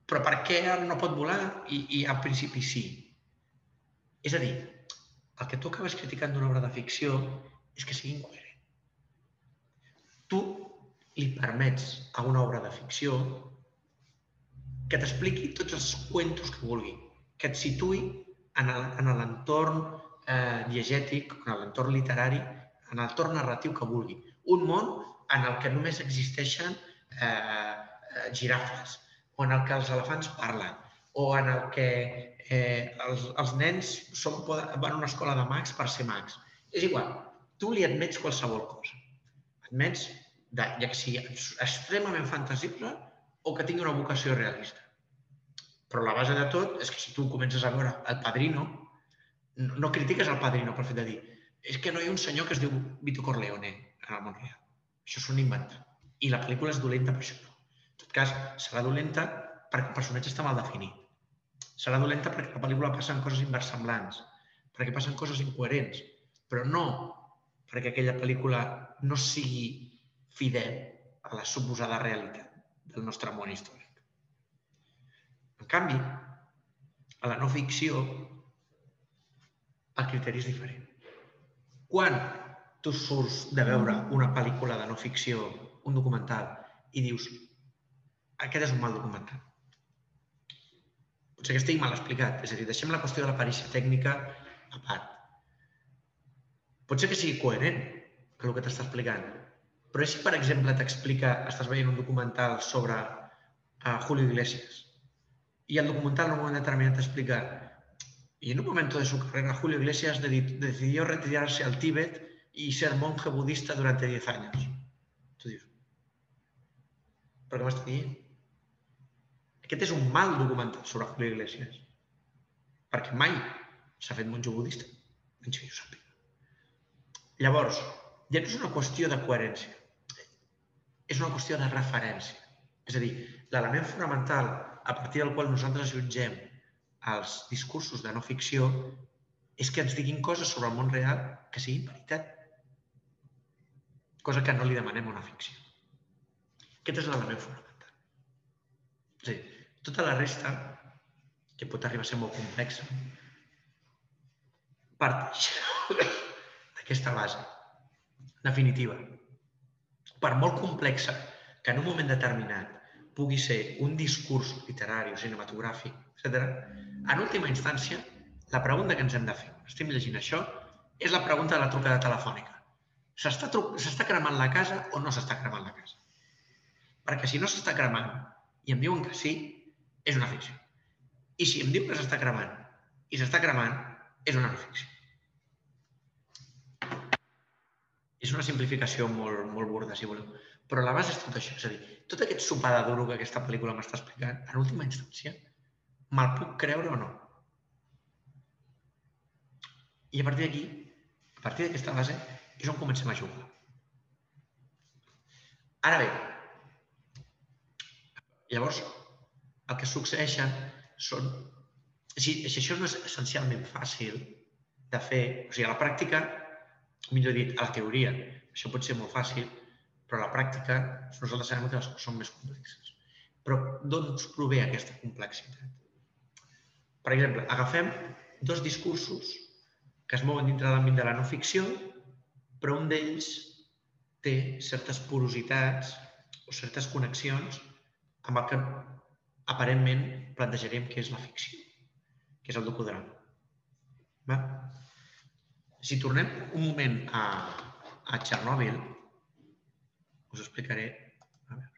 però per què ara no pot volar i, i al principi sí? És a dir, el que tu acabes criticant d'una obra de ficció és que sigui incoherent. Tu li permets a una obra de ficció que t'expliqui tots els cuentos que vulgui, que et situi en l'entorn eh, diegètic, en l'entorn literari, en l'entorn narratiu que vulgui. Un món en el que només existeixen eh, eh, girafes, o en el que els elefants parlen, o en el que eh, els, els nens són, van a una escola de mags per ser mags. És igual, tu li admets qualsevol cosa. Admets, de, ja que sigui extremament fantasible o que tingui una vocació realista. Però la base de tot és que si tu comences a veure El Padrino, no, no critiques el Padrino per fet de dir és que no hi ha un senyor que es diu Vito Corleone en el món real. Això s'ho han inventat. I la pel·lícula és dolenta per això. En tot cas, serà dolenta perquè el personatge està mal definit. Serà dolenta perquè la pel·lícula passen coses inversemblants, perquè passen coses incoherents, però no perquè aquella pel·lícula no sigui fidel a la suposada realitat del nostre món històric. En canvi, a la no ficció, el criteri és diferent. Quan tu surts de veure una pel·lícula de no ficció, un documental, i dius aquest és un mal documental. Potser que estigui mal explicat. És a dir, deixem la qüestió de la perícia tècnica a part. Pot ser que sigui coherent el que t'està explicant, però si, per exemple, t'explica, estàs veient un documental sobre uh, Julio Iglesias y el documental en un momento determinado explica, y en un momento de su carrera Julio Iglesias decidió retirarse al Tíbet y ser monje budista durante 10 años. Tu dius, però què m'està dient? Aquest és un mal documental sobre Julio Iglesias, perquè mai s'ha fet monjo budista, menys que jo sàpiga. Llavors, ja no és una qüestió de coherència, és una qüestió de referència. És a dir, l'element fonamental a partir del qual nosaltres jutgem els discursos de no ficció és que ens diguin coses sobre el món real que siguin veritat. Cosa que no li demanem una ficció. Aquest és l'element fonamental. És a dir, tota la resta, que pot arribar a ser molt complexa, parteix d'aquesta base definitiva. Per molt complexa que en un moment determinat pugui ser un discurs literari o cinematogràfic, etc., en última instància, la pregunta que ens hem de fer, estem llegint això, és la pregunta de la trucada telefònica. S'està cremant la casa o no s'està cremant la casa? Perquè si no s'està cremant i em diuen que sí, és una ficció. I si em diu que s'està cremant i s'està cremant, és una no ficció. És una simplificació molt, molt burda, si voleu. Però la base és tot això. És a dir, tot aquest sopar de duro que aquesta pel·lícula m'està explicant, en última instància, me'l puc creure o no? I a partir d'aquí, a partir d'aquesta base, és on comencem a jugar. Ara bé, llavors, el que succeeixen són... Si, si això no és essencialment fàcil de fer, o sigui, a la pràctica, millor dit, a la teoria, això pot ser molt fàcil, però a la pràctica nosaltres sabem que les coses són més complexes. Però d'on ens prové aquesta complexitat? Per exemple, agafem dos discursos que es mouen dintre l'àmbit de la no ficció, però un d'ells té certes porositats o certes connexions amb el que aparentment plantejaríem que és la ficció, que és el docudrama. Va? Si tornem un moment a, a Txernòbil, us explicaré. A veure.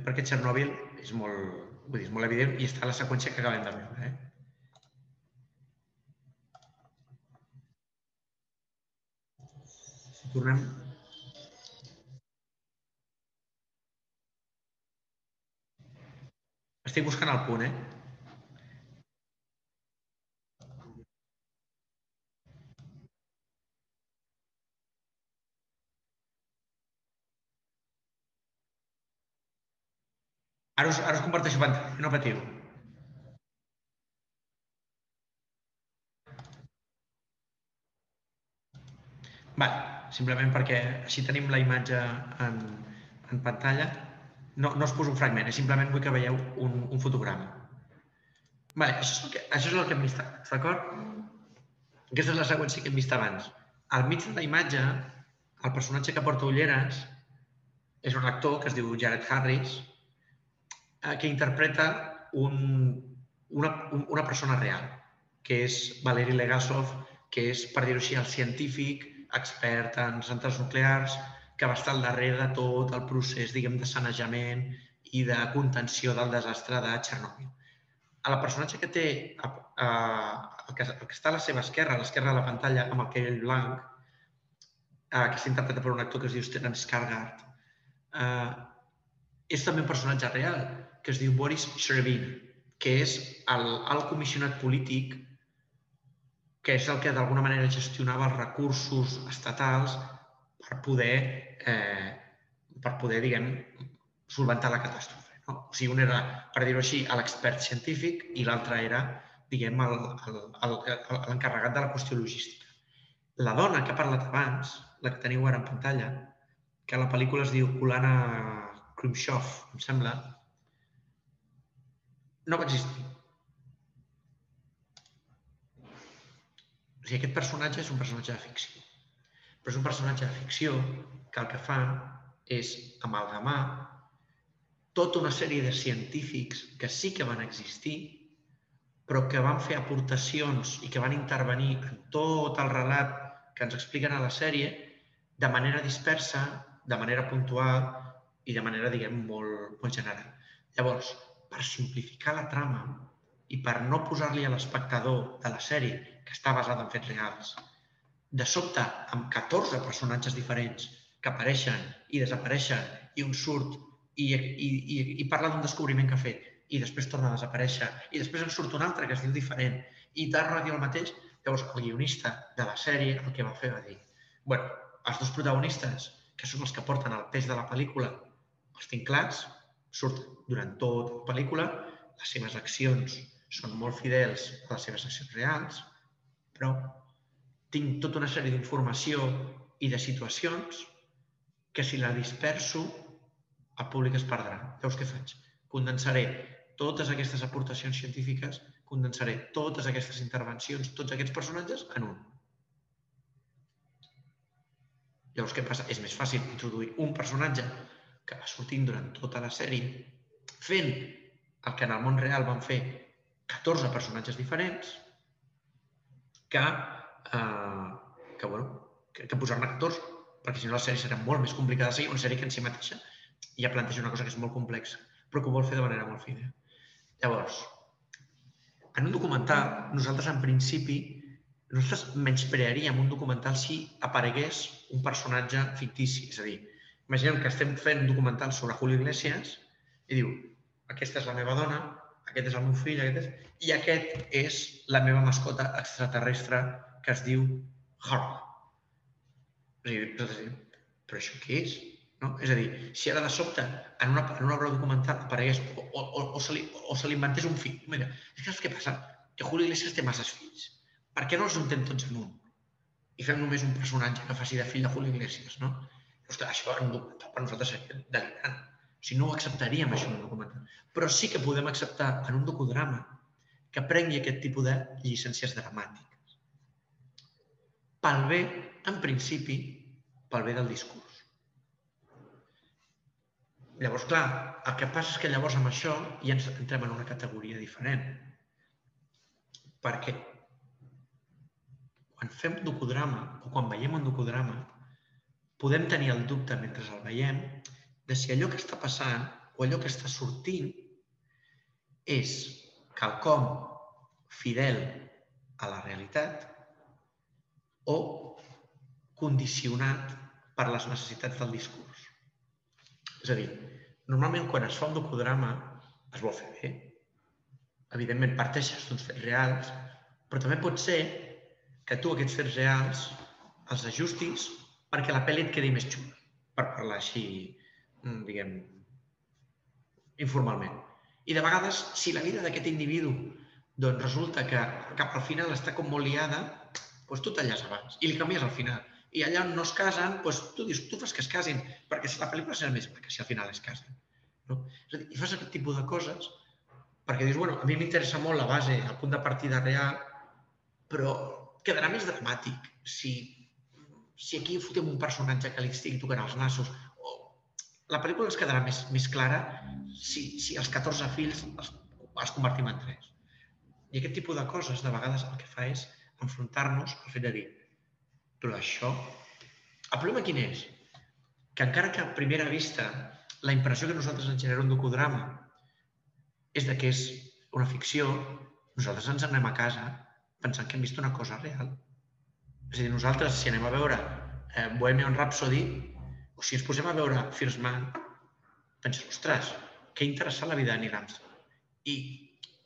Perquè Txernòbil és molt, vull dir, és molt evident i està a la seqüència que acabem de veure. Eh? Tornem... Estic buscant el punt, eh? Ara us, ara us comparteixo pantalla, no patiu. Vale, simplement perquè així tenim la imatge en, en pantalla. No, no us poso un fragment, és simplement vull que veieu un, un fotograma. Vale, això, és el que, això és el que hem vist d'acord? Aquesta és la seqüència que hem vist abans. Al mig de la imatge, el personatge que porta ulleres és un actor que es diu Jared Harris, eh, que interpreta un, una, un, una persona real, que és Valeri Legasov, que és, per dir-ho així, el científic expert en centrals nuclears, que va estar al darrere de tot el procés, diguem, de sanejament i de contenció del desastre de Txernòbil. A la personatge que té, a, a, el, que, el que està a la seva esquerra, a l'esquerra de la pantalla, amb el cabell blanc, eh, que s'interpreta per un actor que es diu Stellan Skarsgård, eh, és també un personatge real, que es diu Boris Shrevin, que és el alt comissionat polític que és el que d'alguna manera gestionava els recursos estatals per poder, eh, per poder diguem, solventar la catàstrofe. No? O sigui, un era, per dir-ho així, l'expert científic i l'altre era, diguem, l'encarregat de la qüestió logística. La dona que ha parlat abans, la que teniu ara en pantalla, que a la pel·lícula es diu Kulana Krimshov, em sembla, no va existir. O sigui, aquest personatge és un personatge de ficció. Però és un personatge de ficció que el que fa és amalgamar tota una sèrie de científics que sí que van existir, però que van fer aportacions i que van intervenir en tot el relat que ens expliquen a la sèrie de manera dispersa, de manera puntual i de manera, diguem, molt, molt general. Llavors, per simplificar la trama i per no posar-li a l'espectador de la sèrie que està basada en fets reals, de sobte, amb 14 personatges diferents que apareixen i desapareixen i un surt i, i, i, i parla d'un descobriment que ha fet i després torna a desaparèixer i després en surt un altre que es diu diferent i torna a el mateix, llavors el guionista de la sèrie el que va fer va dir bueno, els dos protagonistes, que són els que porten el pes de la pel·lícula, els tinc clars, surten durant tota la pel·lícula, les seves accions són molt fidels a les seves accions reals, però tinc tota una sèrie d'informació i de situacions que si la disperso el públic es perdrà. Llavors què faig? Condensaré totes aquestes aportacions científiques, condensaré totes aquestes intervencions, tots aquests personatges en un. Llavors què passa? És més fàcil introduir un personatge que va sortint durant tota la sèrie fent el que en el món real van fer 14 personatges diferents que, eh, que, bueno, que, que posar-ne actors, perquè si no la sèrie serà molt més complicada de seguir, una sèrie que en si mateixa ja planteja una cosa que és molt complexa, però que ho vol fer de manera molt fina. Llavors, en un documental, nosaltres en principi, nosaltres menysprearíem un documental si aparegués un personatge fictici. És a dir, imaginem que estem fent un documental sobre Julio Iglesias i diu, aquesta és la meva dona, aquest és el meu fill, aquest és... i aquest és la meva mascota extraterrestre que es diu nosaltres però això què és? No? És a dir, si ara de sobte en una, en una obra documental aparegués o, o, o, o, se li, o se li inventés un fill, mira, és que saps què passa? Que Julio Iglesias té masses fills. Per què no els juntem tots en un? I fem només un personatge que faci de fill de Julio Iglesias, no? Ostres, això en un documental per nosaltres seria delirant. Sigui, no ho acceptaríem, això, en un documental. Però sí que podem acceptar en un docudrama que prengui aquest tipus de llicències dramàtiques. Pel bé, en principi, pel bé del discurs. Llavors, clar, el que passa és que llavors amb això ja ens entrem en una categoria diferent. Perquè quan fem docudrama o quan veiem un docudrama, podem tenir el dubte mentre el veiem de si allò que està passant o allò que està sortint és quelcom fidel a la realitat o condicionat per les necessitats del discurs. És a dir, normalment quan es fa un docudrama es vol fer bé. Evidentment parteixes d'uns fets reals, però també pot ser que tu aquests fets reals els ajustis perquè la pel·li et quedi més xula, per parlar així, diguem, informalment. I de vegades, si la vida d'aquest individu doncs resulta que cap al final està com molt liada, doncs tu talles abans i li canvies al final. I allà on no es casen, doncs tu dius, tu fas que es casin, perquè si la pel·lícula serà més perquè si al final es casen. No? És a dir, i fas aquest tipus de coses perquè dius, bueno, a mi m'interessa molt la base, el punt de partida real, però quedarà més dramàtic si, si aquí fotem un personatge que li estigui tocant els nassos. La pel·lícula es quedarà més, més clara si, si els 14 fills els, els convertim en tres. I aquest tipus de coses, de vegades, el que fa és enfrontar-nos al fet de dir però això... El problema quin és? Que encara que a primera vista la impressió que nosaltres ens genera un docudrama és de que és una ficció, nosaltres ens anem a casa pensant que hem vist una cosa real. És a dir, nosaltres, si anem a veure eh, Bohemian Rhapsody, o si ens posem a veure First Man, penses, ostres, que interessant la vida de Neil Armstrong. I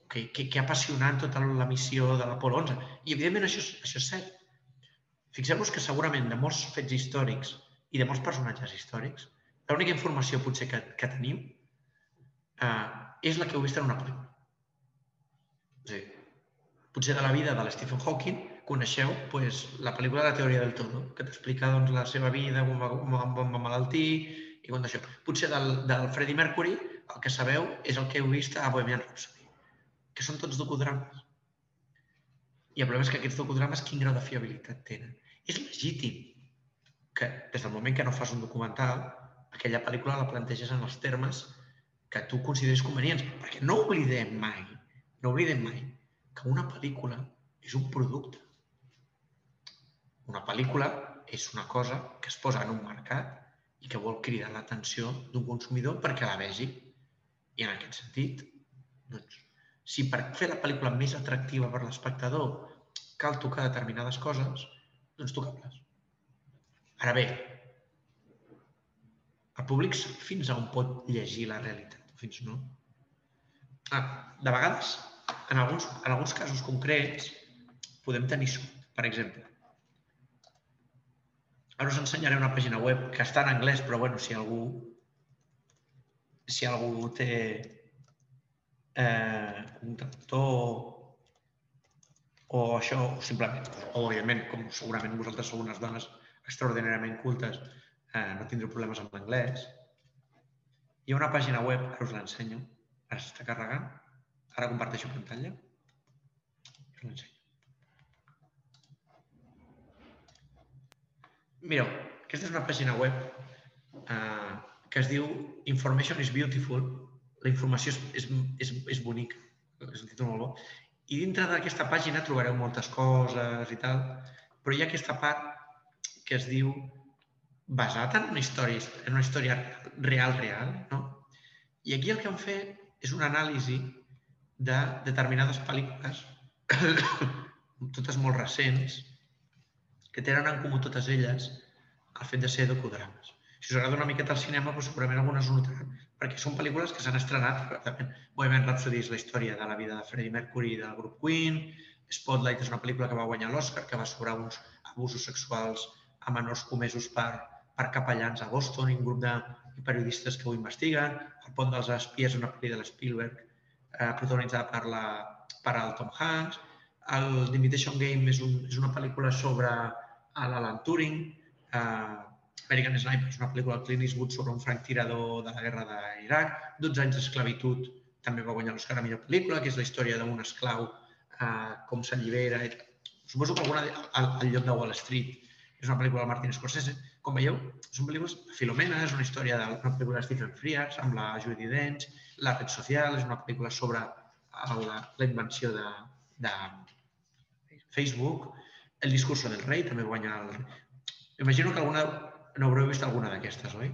que, que, que apassionant tota la missió de l'Apolo 11. I, evidentment, això, això és cert. Fixeu-vos que segurament de molts fets històrics i de molts personatges històrics, l'única informació potser que, que tenim eh, és la que heu vist en una pel·lícula. A dir, potser de la vida de l'Stephen Hawking coneixeu pues, la pel·lícula de la teoria del todo, que t'explica doncs, la seva vida, com va, com malaltir i com d'això. Potser del, del Freddie Mercury el que sabeu és el que heu vist a Bohemian Rhapsody, que són tots docudrames. I el problema és que aquests docudrames quin grau de fiabilitat tenen. És legítim que des del moment que no fas un documental, aquella pel·lícula la planteges en els termes que tu consideres convenients. Perquè no oblidem mai, no oblidem mai, que una pel·lícula és un producte. Una pel·lícula és una cosa que es posa en un mercat i que vol cridar l'atenció d'un consumidor perquè la vegi. I en aquest sentit, doncs, si per fer la pel·lícula més atractiva per l'espectador cal tocar determinades coses, doncs tocar-les. Ara bé, el públic fins a on pot llegir la realitat, fins no. Ah, de vegades, en alguns, en alguns casos concrets, podem tenir sort. Per exemple, ara us ensenyaré una pàgina web que està en anglès, però bueno, si algú, si algú té eh, un traductor o això, o simplement, o evidentment, com segurament vosaltres sou unes dones extraordinàriament cultes, eh, no tindreu problemes amb l'anglès. Hi ha una pàgina web, ara us l'ensenyo, ara s'està carregant, ara comparteixo pantalla, us l'ensenyo. Mireu, aquesta és una pàgina web eh, que es diu Information is Beautiful. La informació és, és, és, és bonica, és un títol molt bo. I dintre d'aquesta pàgina trobareu moltes coses i tal, però hi ha aquesta part que es diu basat en una història, en una història real, real, no? I aquí el que han fet és una anàlisi de determinades pel·lícules, totes molt recents, que tenen en comú totes elles el fet de ser docudrames. Si us agrada una miqueta el cinema, doncs segurament algunes ho notaran, perquè són pel·lícules que s'han estrenat. Bohemian Rhapsody és la història de la vida de Freddie Mercury i del grup Queen. Spotlight és una pel·lícula que va guanyar l'Oscar, que va sobre uns abusos sexuals a menors comesos per, per capellans a Boston i un grup de periodistes que ho investiguen. El pont dels espies una pel·li de l'Spielberg eh, protagonitzada per, la, per el Tom Hanks. El The Invitation Game és, un, és una pel·lícula sobre l'Alan Turing. Eh, American Sniper és una pel·lícula de Clint Eastwood sobre un franctirador de la guerra d'Iraq. 12 anys d'esclavitud també va guanyar l'Oscar a millor pel·lícula, que és la història d'un esclau, eh, com s'allibera. tal. Suposo que alguna al, al lloc de Wall Street és una pel·lícula de Martin Scorsese. Com veieu, són pel·lícules... Filomena és una història d'una pel·lícula de Stephen Frears amb la Judy Dench. La red social és una pel·lícula sobre el, la, la invenció de, de Facebook. El discurso del rei també guanya el... Imagino que alguna no haureu vist alguna d'aquestes, oi?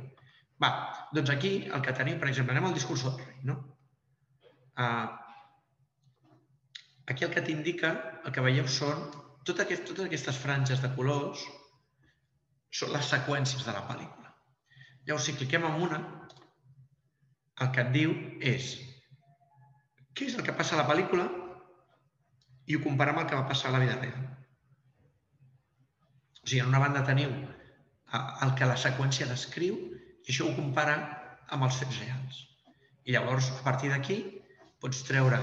Va, doncs aquí el que tenim, per exemple, anem al discurso del rei, no? Uh, aquí el que t'indica, el que veieu són tot aquest, totes aquestes franges de colors són les seqüències de la pel·lícula. Llavors, si cliquem en una, el que et diu és què és el que passa a la pel·lícula i ho compara amb el que va passar a la vida real. O sigui, en una banda teniu el que la seqüència descriu i això ho compara amb els fets reals. I llavors, a partir d'aquí, pots treure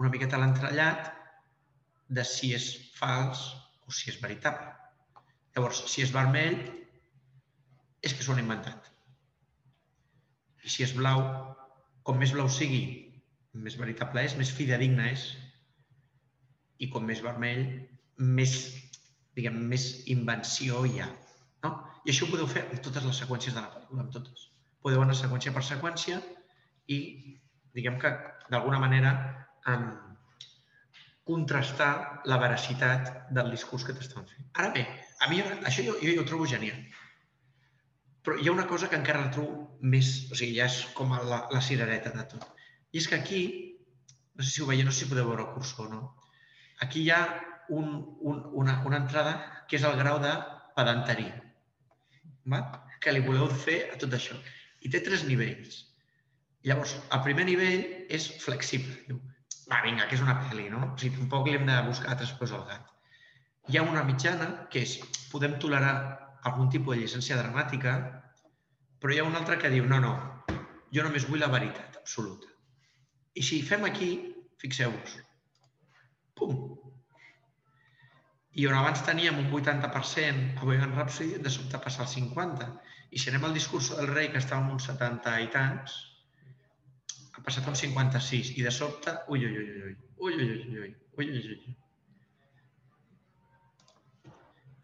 una miqueta l'entrellat de si és fals o si és veritable. Llavors, si és vermell, és que s'ho han inventat. I si és blau, com més blau sigui, més veritable és, més fidedigna és. I com més vermell, més, diguem, més invenció hi ha. No? I això ho podeu fer amb totes les seqüències de la pel·lícula, amb totes. Podeu anar seqüència per seqüència i, diguem que, d'alguna manera, um, contrastar la veracitat del discurs que t'estan fent. Ara bé, a mi això jo, jo, jo ho trobo genial. Però hi ha una cosa que encara la trobo més... O sigui, ja és com la, la cirereta de tot. I és que aquí, no sé si ho veieu, no sé si podeu veure el cursor o no, aquí hi ha un, un, una, una entrada que és el grau de pedanteria va? que li voleu fer a tot això. I té tres nivells. Llavors, el primer nivell és flexible. Diu, va, vinga, que és una pel·li, no? O sigui, tampoc li hem de buscar altres coses al gat. Hi ha una mitjana, que és, podem tolerar algun tipus de llicència dramàtica, però hi ha una altra que diu, no, no, jo només vull la veritat absoluta. I si fem aquí, fixeu-vos, pum, i on abans teníem un 80% a Bohemian Rhapsody, de sobte passa al 50%. I si anem al discurs del rei, que estava en uns 70 i tants, ha passat un 56. I de sobte, ui, ui, ui, ui, ui, ui, ui, ui, ui, ui, ui.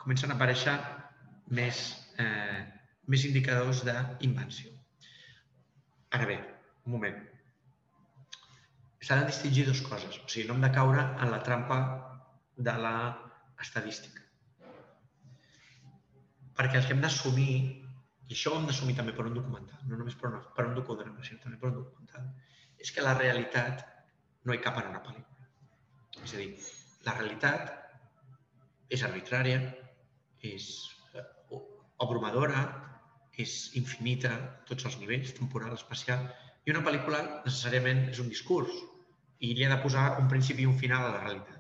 Comencen a aparèixer més, eh, més indicadors d'invenció. Ara bé, un moment. S'ha de distingir dues coses. O sigui, no hem de caure en la trampa de la estadística. Perquè el que hem d'assumir, i això ho hem d'assumir també per un documental, no només per, una, per un documental, sinó també per un documental, és que la realitat no hi cap en una pel·lícula. És a dir, la realitat és arbitrària, és eh, abrumadora, és infinita a tots els nivells, temporal, espacial, i una pel·lícula necessàriament és un discurs i li ha de posar un principi i un final a la realitat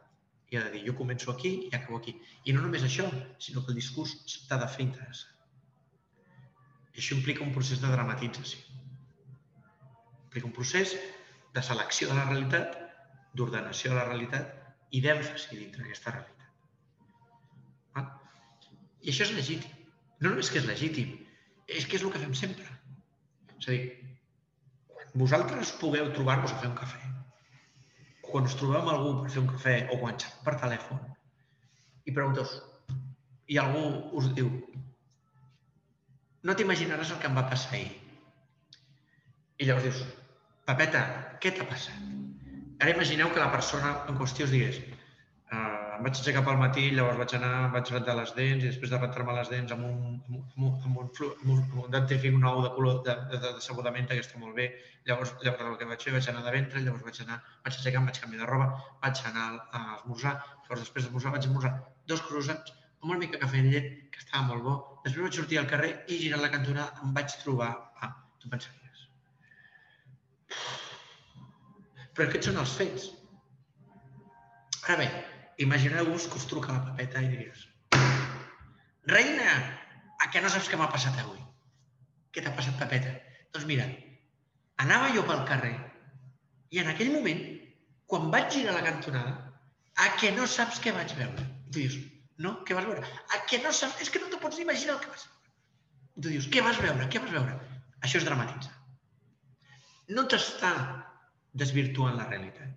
i ha de dir, jo començo aquí i acabo aquí. I no només això, sinó que el discurs t'ha de fer interessant. I això implica un procés de dramatització. Implica un procés de selecció de la realitat, d'ordenació de la realitat i d'èmfasi dintre d'aquesta realitat. Ah? I això és legítim. No només que és legítim, és que és el que fem sempre. És a dir, quan vosaltres pugueu trobar-vos a fer un cafè, quan us trobeu amb algú per fer un cafè o quan xerreu per telèfon i pregunteu i algú us diu no t'imaginaràs el que em va passar ahir. I llavors dius, Pepeta, què t'ha passat? Ara imagineu que la persona en qüestió us digués uh, em vaig aixecar pel matí, llavors vaig anar, em vaig rentar les dents i després de rentar-me les dents amb un, amb un, amb un, amb un, amb un, dentífic nou de color de, de, de, de sabudament que està molt bé. Llavors, llavors el que vaig fer, vaig anar de ventre, llavors vaig anar, vaig aixecar, vaig canviar de roba, vaig anar a esmorzar, llavors després d'esmorzar vaig esmorzar dos croissants amb una mica de cafè amb llet, que estava molt bo. Després vaig sortir al carrer i girant la cantonada em vaig trobar... Ah, tu pensaries. Però aquests són els fets. Ara bé, Imagineu-vos que us truca la papeta i diries Reina, a què no saps què m'ha passat avui? Què t'ha passat, papeta? Doncs mira, anava jo pel carrer i en aquell moment, quan vaig girar la cantonada, a què no saps què vaig veure? I tu dius, no, què vas veure? A què no saps? És que no t'ho pots imaginar el que vas veure. I tu dius, què vas veure? Què vas veure? Això és dramatitzar. No t'està desvirtuant la realitat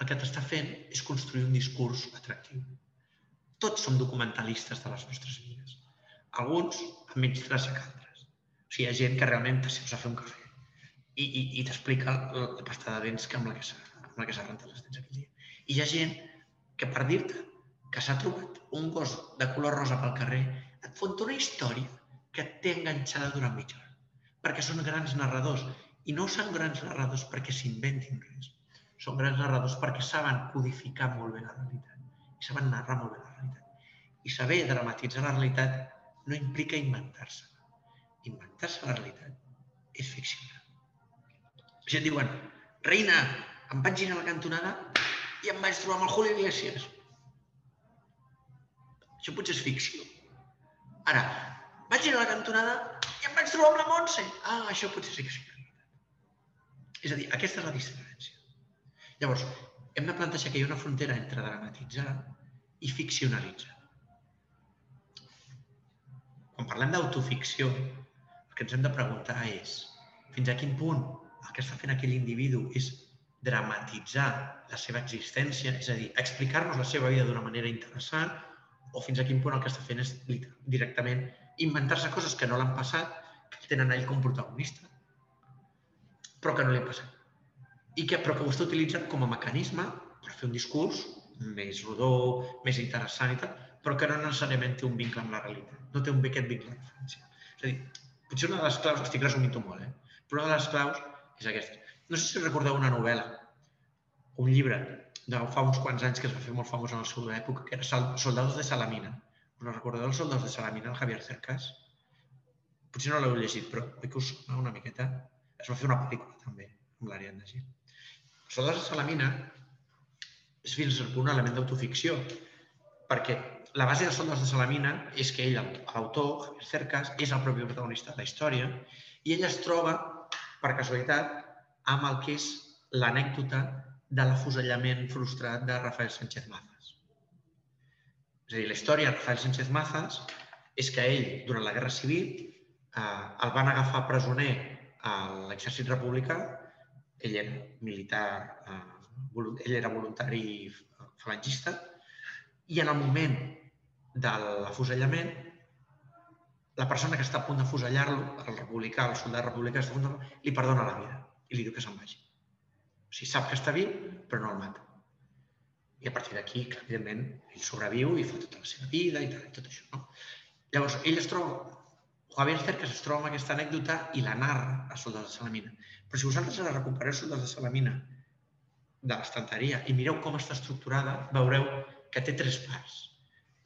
el que t'està fent és construir un discurs atractiu. Tots som documentalistes de les nostres vides. Alguns amb menys traça que altres. O sigui, hi ha gent que realment t'asseus a fer un cafè i, i, i t'explica la pasta de dents que amb la que s'ha rentat les dents aquell dia. I hi ha gent que per dir-te que s'ha trobat un gos de color rosa pel carrer et font una història que et té enganxada durant mitja hora. Perquè són grans narradors. I no són grans narradors perquè s'inventin res són grans narradors perquè saben codificar molt bé la realitat i saben narrar molt bé la realitat. I saber dramatitzar la realitat no implica inventar-se. Inventar-se la realitat és ficcionar. Si et diuen, reina, em vaig girar a la cantonada i em vaig trobar amb el Julio Iglesias. Això potser és ficció. Ara, vaig girar a la cantonada i em vaig trobar amb la Montse. Ah, això potser és ficció. És a dir, aquesta és la diferència. Llavors, hem de plantejar que hi ha una frontera entre dramatitzar i ficcionalitzar. Quan parlem d'autoficció, el que ens hem de preguntar és fins a quin punt el que està fent aquell individu és dramatitzar la seva existència, és a dir, explicar-nos la seva vida d'una manera interessant, o fins a quin punt el que està fent és directament inventar-se coses que no l'han passat, que tenen ell com protagonista, però que no li han passat. I que, però que ho està utilitzant com a mecanisme per fer un discurs més rodó, més interessant i tal, però que no necessàriament té un vincle amb la realitat. No té un aquest vincle de referència. És a dir, potser una de les claus, estic resumint-ho molt, eh? però una de les claus és aquesta. No sé si recordeu una novel·la, un llibre de fa uns quants anys que es va fer molt famós en la seva època, que era Soldados de Salamina. Us recordeu els Soldados de Salamina, el Javier Cercas? Potser no l'heu llegit, però oi que us sona una miqueta? Es va fer una pel·lícula també, amb l'Ariadna Gil. De Salamina és fins a un element d'autoficció, perquè la base dels Soldados de Salamina és que ell, l'autor, Javier Cercas, és el propi protagonista de la història i ell es troba, per casualitat, amb el que és l'anècdota de l'afusellament frustrat de Rafael Sánchez Mazas. És a dir, la història de Rafael Sánchez Mazas és que ell, durant la Guerra Civil, eh, el van agafar presoner a l'exèrcit republicà, ell era militar, eh, ell era voluntari falangista, i en el moment de l'afusellament, la persona que està a punt d'afusellar-lo, el republicà, el soldat republicà, li perdona la vida i li diu que se'n vagi. O sigui, sap que està viu, però no el mata. I a partir d'aquí, evidentment, ell sobreviu i fa tota la seva vida i tal, i tot això. No? Llavors, ell es troba, Javier Cercas es troba amb aquesta anècdota i la narra a Soldats de Salamina. Però si vosaltres ara recupereu Soldats de Salamina de l'estanteria i mireu com està estructurada, veureu que té tres parts.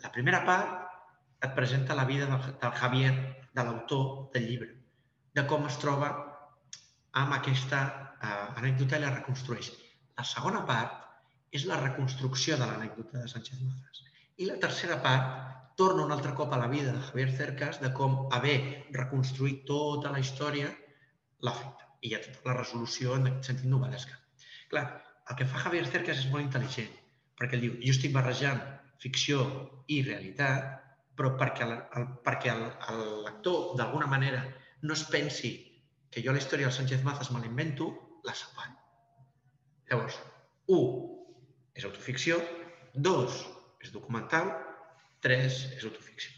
La primera part et presenta la vida del, del Javier, de l'autor del llibre, de com es troba amb aquesta eh, anècdota i la reconstrueix. La segona part és la reconstrucció de l'anècdota de Sánchez Mazas. I la tercera part torna un altre cop a la vida de Javier Cercas de com haver reconstruït tota la història l'afecta. I hi ha tota la resolució en aquest sentit novel·lesca. Clar, el que fa Javier Cercas és molt intel·ligent, perquè ell diu, jo estic barrejant ficció i realitat, però perquè el, el, perquè el, el lector, d'alguna manera, no es pensi que jo la història del Sánchez Mazas me l'invento, la separo. Llavors, un, és autoficció, dos, és documental, tres, és autoficció.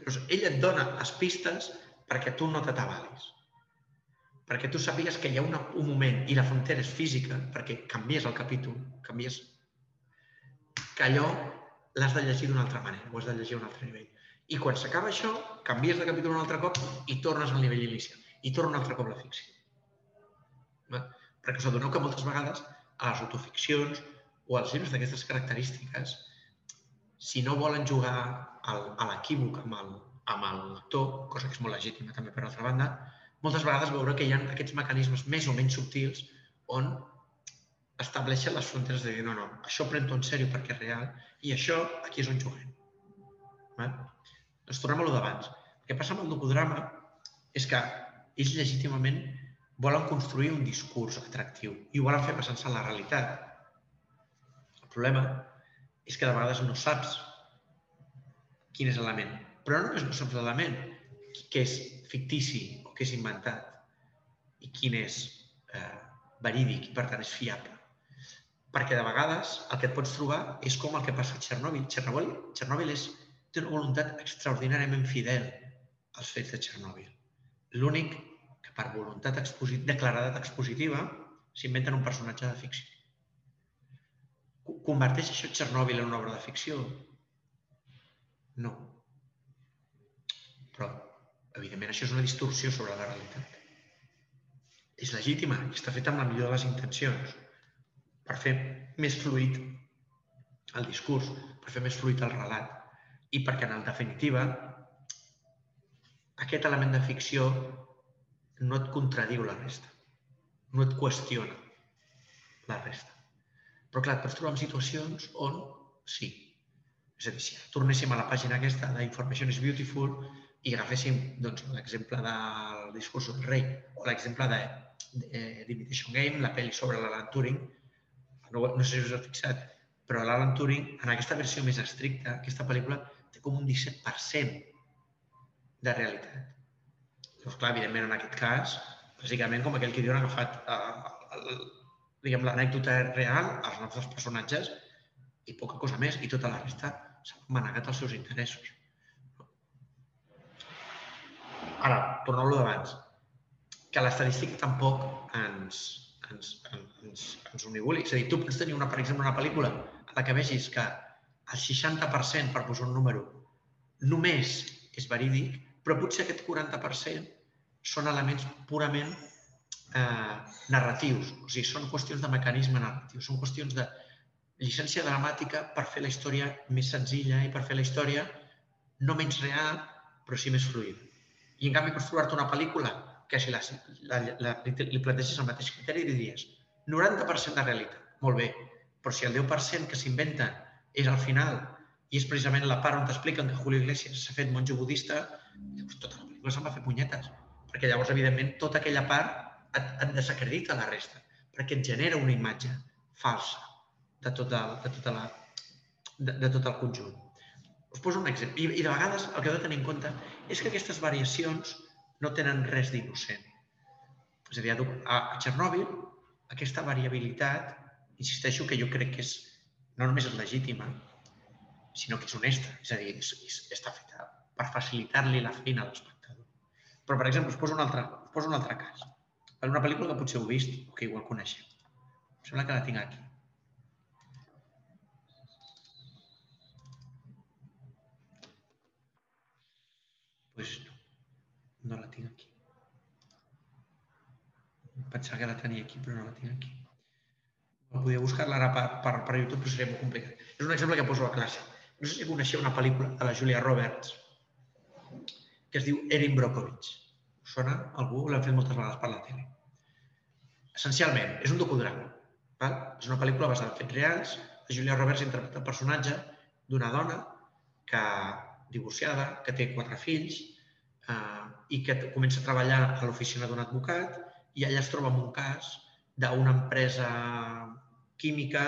Llavors, ell et dona les pistes perquè tu no t'atabalis. Perquè tu sàpigues que hi ha una, un moment i la frontera és física, perquè canvies el capítol, canvies que allò l'has de llegir d'una altra manera, ho has de llegir a un altre nivell. I quan s'acaba això, canvies de capítol un altre cop i tornes al nivell inicial i torna un altre cop la ficció. Perquè us adoneu que moltes vegades a les autoficcions o als llibres d'aquestes característiques, si no volen jugar al, a l'equívoc amb, el, amb el lector, cosa que és molt legítima també per altra banda, moltes vegades veureu que hi ha aquests mecanismes més o menys subtils on estableixen les fronteres de dir no, no, això pren-t'ho en sèrio perquè és real i això aquí és on juguem. Val? Ens tornem a lo d'abans. El que passa amb el docudrama és que ells legítimament volen construir un discurs atractiu i ho volen fer passant-se a la realitat. El problema és que de vegades no saps quin és l'element. Però no només no saps l'element, que és fictici que és inventat i quin és eh, verídic i per tant és fiable. Perquè de vegades el que et pots trobar és com el que passa a Txernòbil. Txernòbil, Txernòbil és, té una voluntat extraordinàriament fidel als fets de Txernòbil. L'únic que per voluntat exposit declarada expositiva s'inventen un personatge de ficció. Converteix això Txernòbil en una obra de ficció? No. Però, evidentment, això és una distorsió sobre la realitat. És legítima i està feta amb la millor de les intencions per fer més fluid el discurs, per fer més fluid el relat i perquè, en definitiva, aquest element de ficció no et contradiu la resta, no et qüestiona la resta. Però clar, et pots trobar en situacions on sí. És a dir, si tornéssim a la pàgina aquesta d'Information is Beautiful i agaféssim doncs, l'exemple del discurs del rei o l'exemple de eh, d'Imitation Game, la pel·li sobre l'Alan Turing. No, no sé si us heu fixat, però l'Alan Turing, en aquesta versió més estricta, aquesta pel·lícula té com un 17% de realitat. Llavors, clar, evidentment, en aquest cas, bàsicament, com aquell que diu, han agafat eh, diguem, l'anècdota real, els noms dels personatges i poca cosa més, i tota la resta s'ha manegat els seus interessos. Ara, torno a lo d'abans, que l'estadística tampoc ens, ens, ens, ens univuli. És a dir, tu pots tenir, una, per exemple, una pel·lícula en la que vegis que el 60%, per posar un número, només és verídic, però potser aquest 40% són elements purament eh, narratius. O sigui, són qüestions de mecanisme narratiu, són qüestions de llicència dramàtica per fer la història més senzilla i per fer la història no menys real, però sí més fluida. I en canvi pots trobar-te una pel·lícula que si la, la, la, li, li planteges el mateix criteri diries 90% de realitat, molt bé, però si el 10% que s'inventa és al final i és precisament la part on t'expliquen que Julio Iglesias s'ha fet monjo budista, llavors tota la pel·lícula se'n va fer punyetes. Perquè llavors, evidentment, tota aquella part et, et desacredita la resta, perquè et genera una imatge falsa de tot el, de tota la, de, de tot el conjunt. Us poso un exemple. I, I de vegades el que heu de tenir en compte és que aquestes variacions no tenen res d'innocent. És a dir, a, a Txernòbil, aquesta variabilitat, insisteixo que jo crec que és, no només és legítima, sinó que és honesta. És a dir, és, és, està feta per facilitar-li la feina a l'espectador. Però, per exemple, us poso un altre, us poso un altre cas. Per una pel·lícula que potser heu vist o que igual coneixeu. Em sembla que la tinc aquí. Pues no, la tinc aquí. Pensava que la tenia aquí, però no la tinc aquí. Podia buscar-la ara per, per, per YouTube, però seria molt complicat. És un exemple que poso a classe. No sé si coneixeu una pel·lícula de la Julia Roberts que es diu Erin Brockovich. Us sona? Algú l'ha fet moltes vegades per la tele. Essencialment, és un docudrama. Val? És una pel·lícula basada en fets reals. La Julia Roberts interpreta el personatge d'una dona que divorciada, que té quatre fills eh, i que comença a treballar a l'oficina d'un advocat i allà es troba en un cas d'una empresa química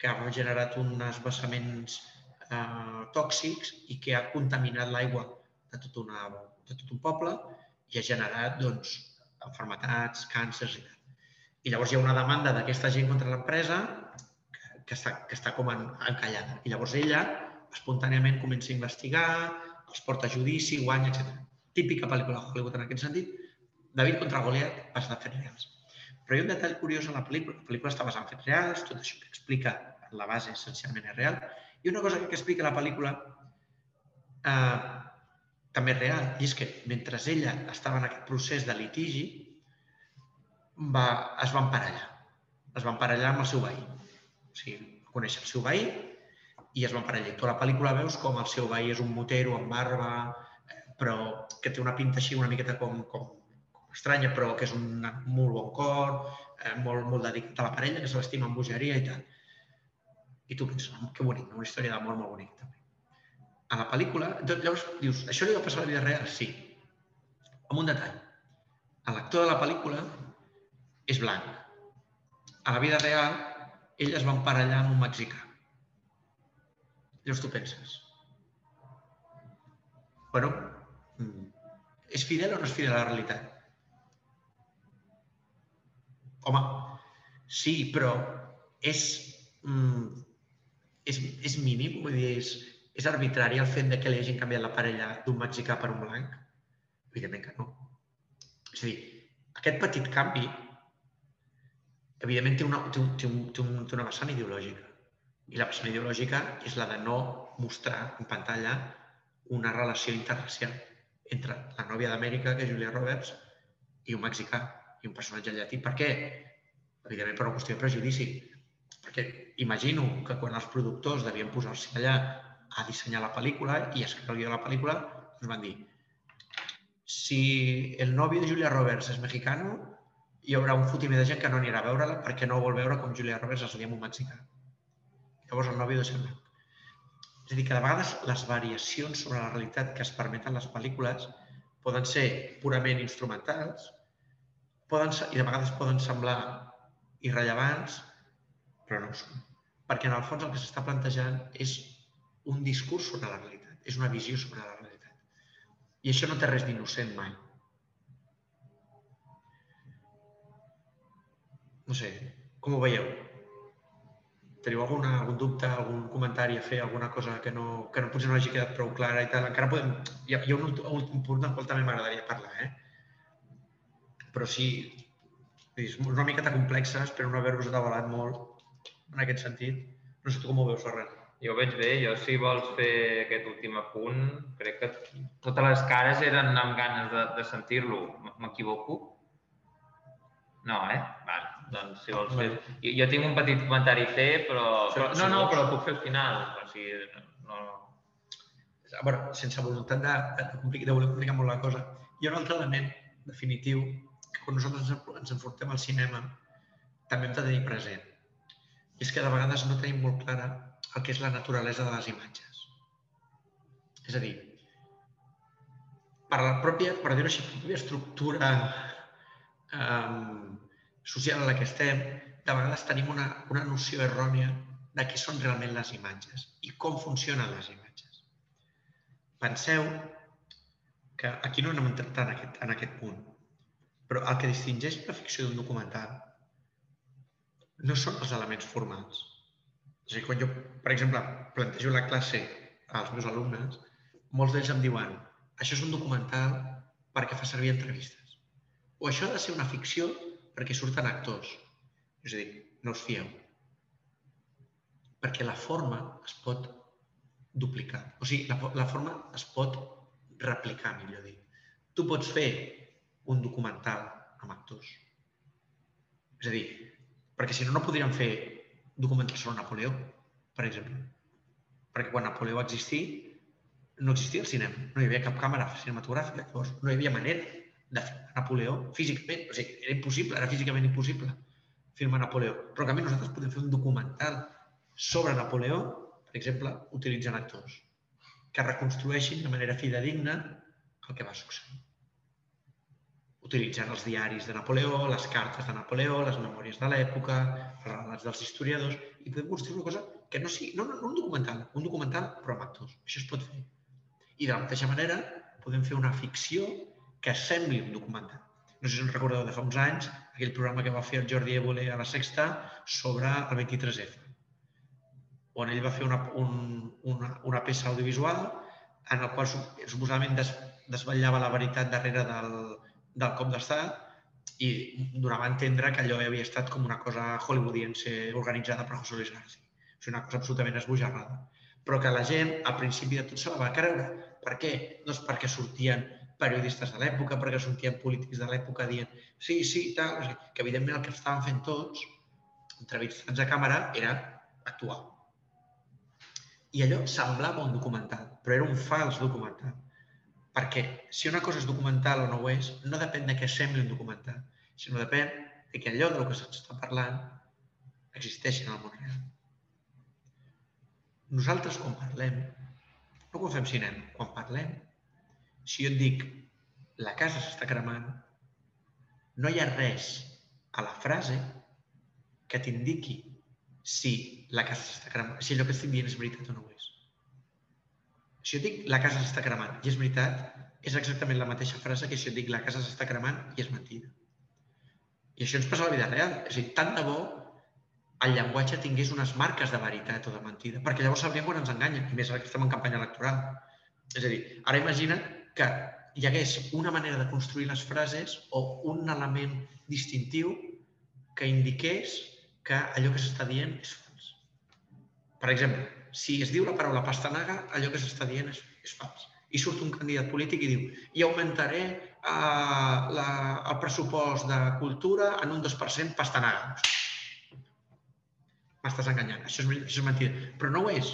que ha generat uns vessaments eh, tòxics i que ha contaminat l'aigua de, tot una, de tot un poble i ha generat doncs, enfermetats, càncers i tal. I llavors hi ha una demanda d'aquesta gent contra l'empresa que, que, està, que està com en, encallada. I llavors ella espontàniament comença a investigar, els porta a judici, guanya, etc. Típica pel·lícula de Hollywood en aquest sentit. David contra Goliat passa de fets reals. Però hi ha un detall curiós en la pel·lícula. La pel·lícula està basada en fets reals, tot això que explica la base essencialment és real. I una cosa que explica la pel·lícula eh, també és real, i és que mentre ella estava en aquest procés de litigi, va, es va emparellar. Es va emparellar amb el seu veí. O sigui, conèixer el seu veí i es van emparellar. Tu a la pel·lícula veus com el seu veí és un motero amb barba, però que té una pinta així una miqueta com, com, com estranya, però que és un molt bon cor, eh, molt, molt dedicat a la parella, que se l'estima amb bogeria i tal. I tu penses, que bonic, una història d'amor molt bonica també. A la pel·lícula, llavors dius, això li va passar a la vida real? Sí. Amb un detall. L'actor de la pel·lícula és blanc. A la vida real, ell es va emparellar amb un mexicà. Llavors tu penses, bueno, és fidel o no és fidel a la realitat? Home, sí, però és, mm, és, és mínim, vull dir, és, és arbitrari el fet de que li hagin canviat la parella d'un mexicà per un blanc? Evidentment que no. És a dir, aquest petit canvi, evidentment, té una, té, té, un, té, un, té una vessant ideològica. I la vessant ideològica és la de no mostrar en pantalla una relació interracial entre la nòvia d'Amèrica, que és Julia Roberts, i un mexicà, i un personatge llatí. Per què? Evidentment per una qüestió de prejudici. Perquè imagino que quan els productors devien posar-se allà a dissenyar la pel·lícula i a escriure la pel·lícula, ens van dir si el nòvio de Julia Roberts és mexicano, hi haurà un fotimer de gent que no anirà a veure-la perquè no vol veure com Julia Roberts es lia amb un mexicà. Llavors el nòvio de ser blanc. És a dir, que de vegades les variacions sobre la realitat que es permeten les pel·lícules poden ser purament instrumentals, poden, se- i de vegades poden semblar irrellevants, però no ho són. Perquè en el fons el que s'està plantejant és un discurs sobre la realitat, és una visió sobre la realitat. I això no té res d'innocent mai. No sé, com ho veieu? Teniu alguna, algun dubte, algun comentari a fer, alguna cosa que, no, que no, potser no hagi quedat prou clara i tal? Encara podem... Hi ha, hi ha un, últim- un últim punt del qual també m'agradaria parlar, eh? Però sí, és una miqueta complexa, espero no haver-vos avalat molt en aquest sentit. No sé tu com ho veus, Ferran. Jo ho veig bé, jo si vols fer aquest últim apunt, crec que totes les cares eren amb ganes de, de sentir-lo. M'equivoco? No, eh? Vale, doncs si vols fer... Jo, jo tinc un petit comentari a fer, però... Però si no, no, vols. però puc fer al final. O sigui, no, a veure, sense voluntat de, de, complicar, de voler complicar molt la cosa, hi ha un altre element definitiu que quan nosaltres ens- enfortem al cinema també hem de tenir present. I és que de vegades no tenim molt clara el que és la naturalesa de les imatges. És a dir, per la pròpia, per dir-ho així, pròpia estructura um, social en la que estem, de vegades tenim una, una noció errònia de què són realment les imatges i com funcionen les imatges. Penseu que aquí no anem a entrar en aquest, en aquest punt, però el que distingeix una ficció d'un documental no són els elements formals. És a dir, quan jo, per exemple, plantejo la classe als meus alumnes, molts d'ells em diuen això és un documental perquè fa servir entrevistes. O això ha de ser una ficció perquè surten actors. És a dir, no us fieu. Perquè la forma es pot duplicar. O sigui, la, la forma es pot replicar, millor dit. Tu pots fer un documental amb actors. És a dir, perquè si no, no podríem fer documentals sobre Napoleó, per exemple. Perquè quan Napoleó va existir, no existia el cinema, no hi havia cap càmera cinematogràfica, llavors no hi havia manera de filmar Napoleó físicament, o sigui, era impossible, era físicament impossible filmar Napoleó. Però en canvi nosaltres podem fer un documental sobre Napoleó, per exemple, utilitzant actors que reconstrueixin de manera fidedigna el que va succeir. Utilitzant els diaris de Napoleó, les cartes de Napoleó, les memòries de l'època, els relats dels historiadors, i podem construir una cosa que no sigui, no, no, no un documental, un documental però amb actors. Això es pot fer. I de la mateixa manera podem fer una ficció que sembli un documental. No sé si us recordeu de fa uns anys aquell programa que va fer el Jordi Évole a la Sexta sobre el 23F, on ell va fer una, un, una, una peça audiovisual en el qual sup- suposadament des, desvetllava la veritat darrere del, del cop d'estat i donava a entendre que allò havia estat com una cosa hollywoodiense organitzada per José Luis García. Sigui, una cosa absolutament esbojarrada. Però que la gent, al principi de tot, se la va creure. Per què? Doncs perquè sortien periodistes de l'època, perquè sortien polítics de l'època dient sí, sí, tal, o sigui, que evidentment el que estaven fent tots, entrevistats a càmera, era actuar. I allò semblava un documental, però era un fals documental. Perquè si una cosa és documental o no ho és, no depèn de què sembli un documental, sinó depèn de que allò del que se'ns està parlant existeix en el món real. Nosaltres, quan parlem, no quan fem cinema, quan parlem, si jo et dic la casa s'està cremant, no hi ha res a la frase que t'indiqui si la casa s'està cremant, si allò que estic dient és veritat o no ho és. Si jo dic la casa s'està cremant i és veritat, és exactament la mateixa frase que si jo dic la casa s'està cremant i és mentida. I això ens passa a la vida real. És a dir, tant de bo el llenguatge tingués unes marques de veritat o de mentida, perquè llavors sabríem quan ens enganyen, i més ara que estem en campanya electoral. És a dir, ara imagina que hi hagués una manera de construir les frases o un element distintiu que indiqués que allò que s'està dient és fals. Per exemple, si es diu la paraula pastanaga, allò que s'està dient és, és fals. I surt un candidat polític i diu i augmentaré uh, la, el pressupost de cultura en un 2% pastanaga. M'estàs enganyant, això és, això és mentida. Però no ho és.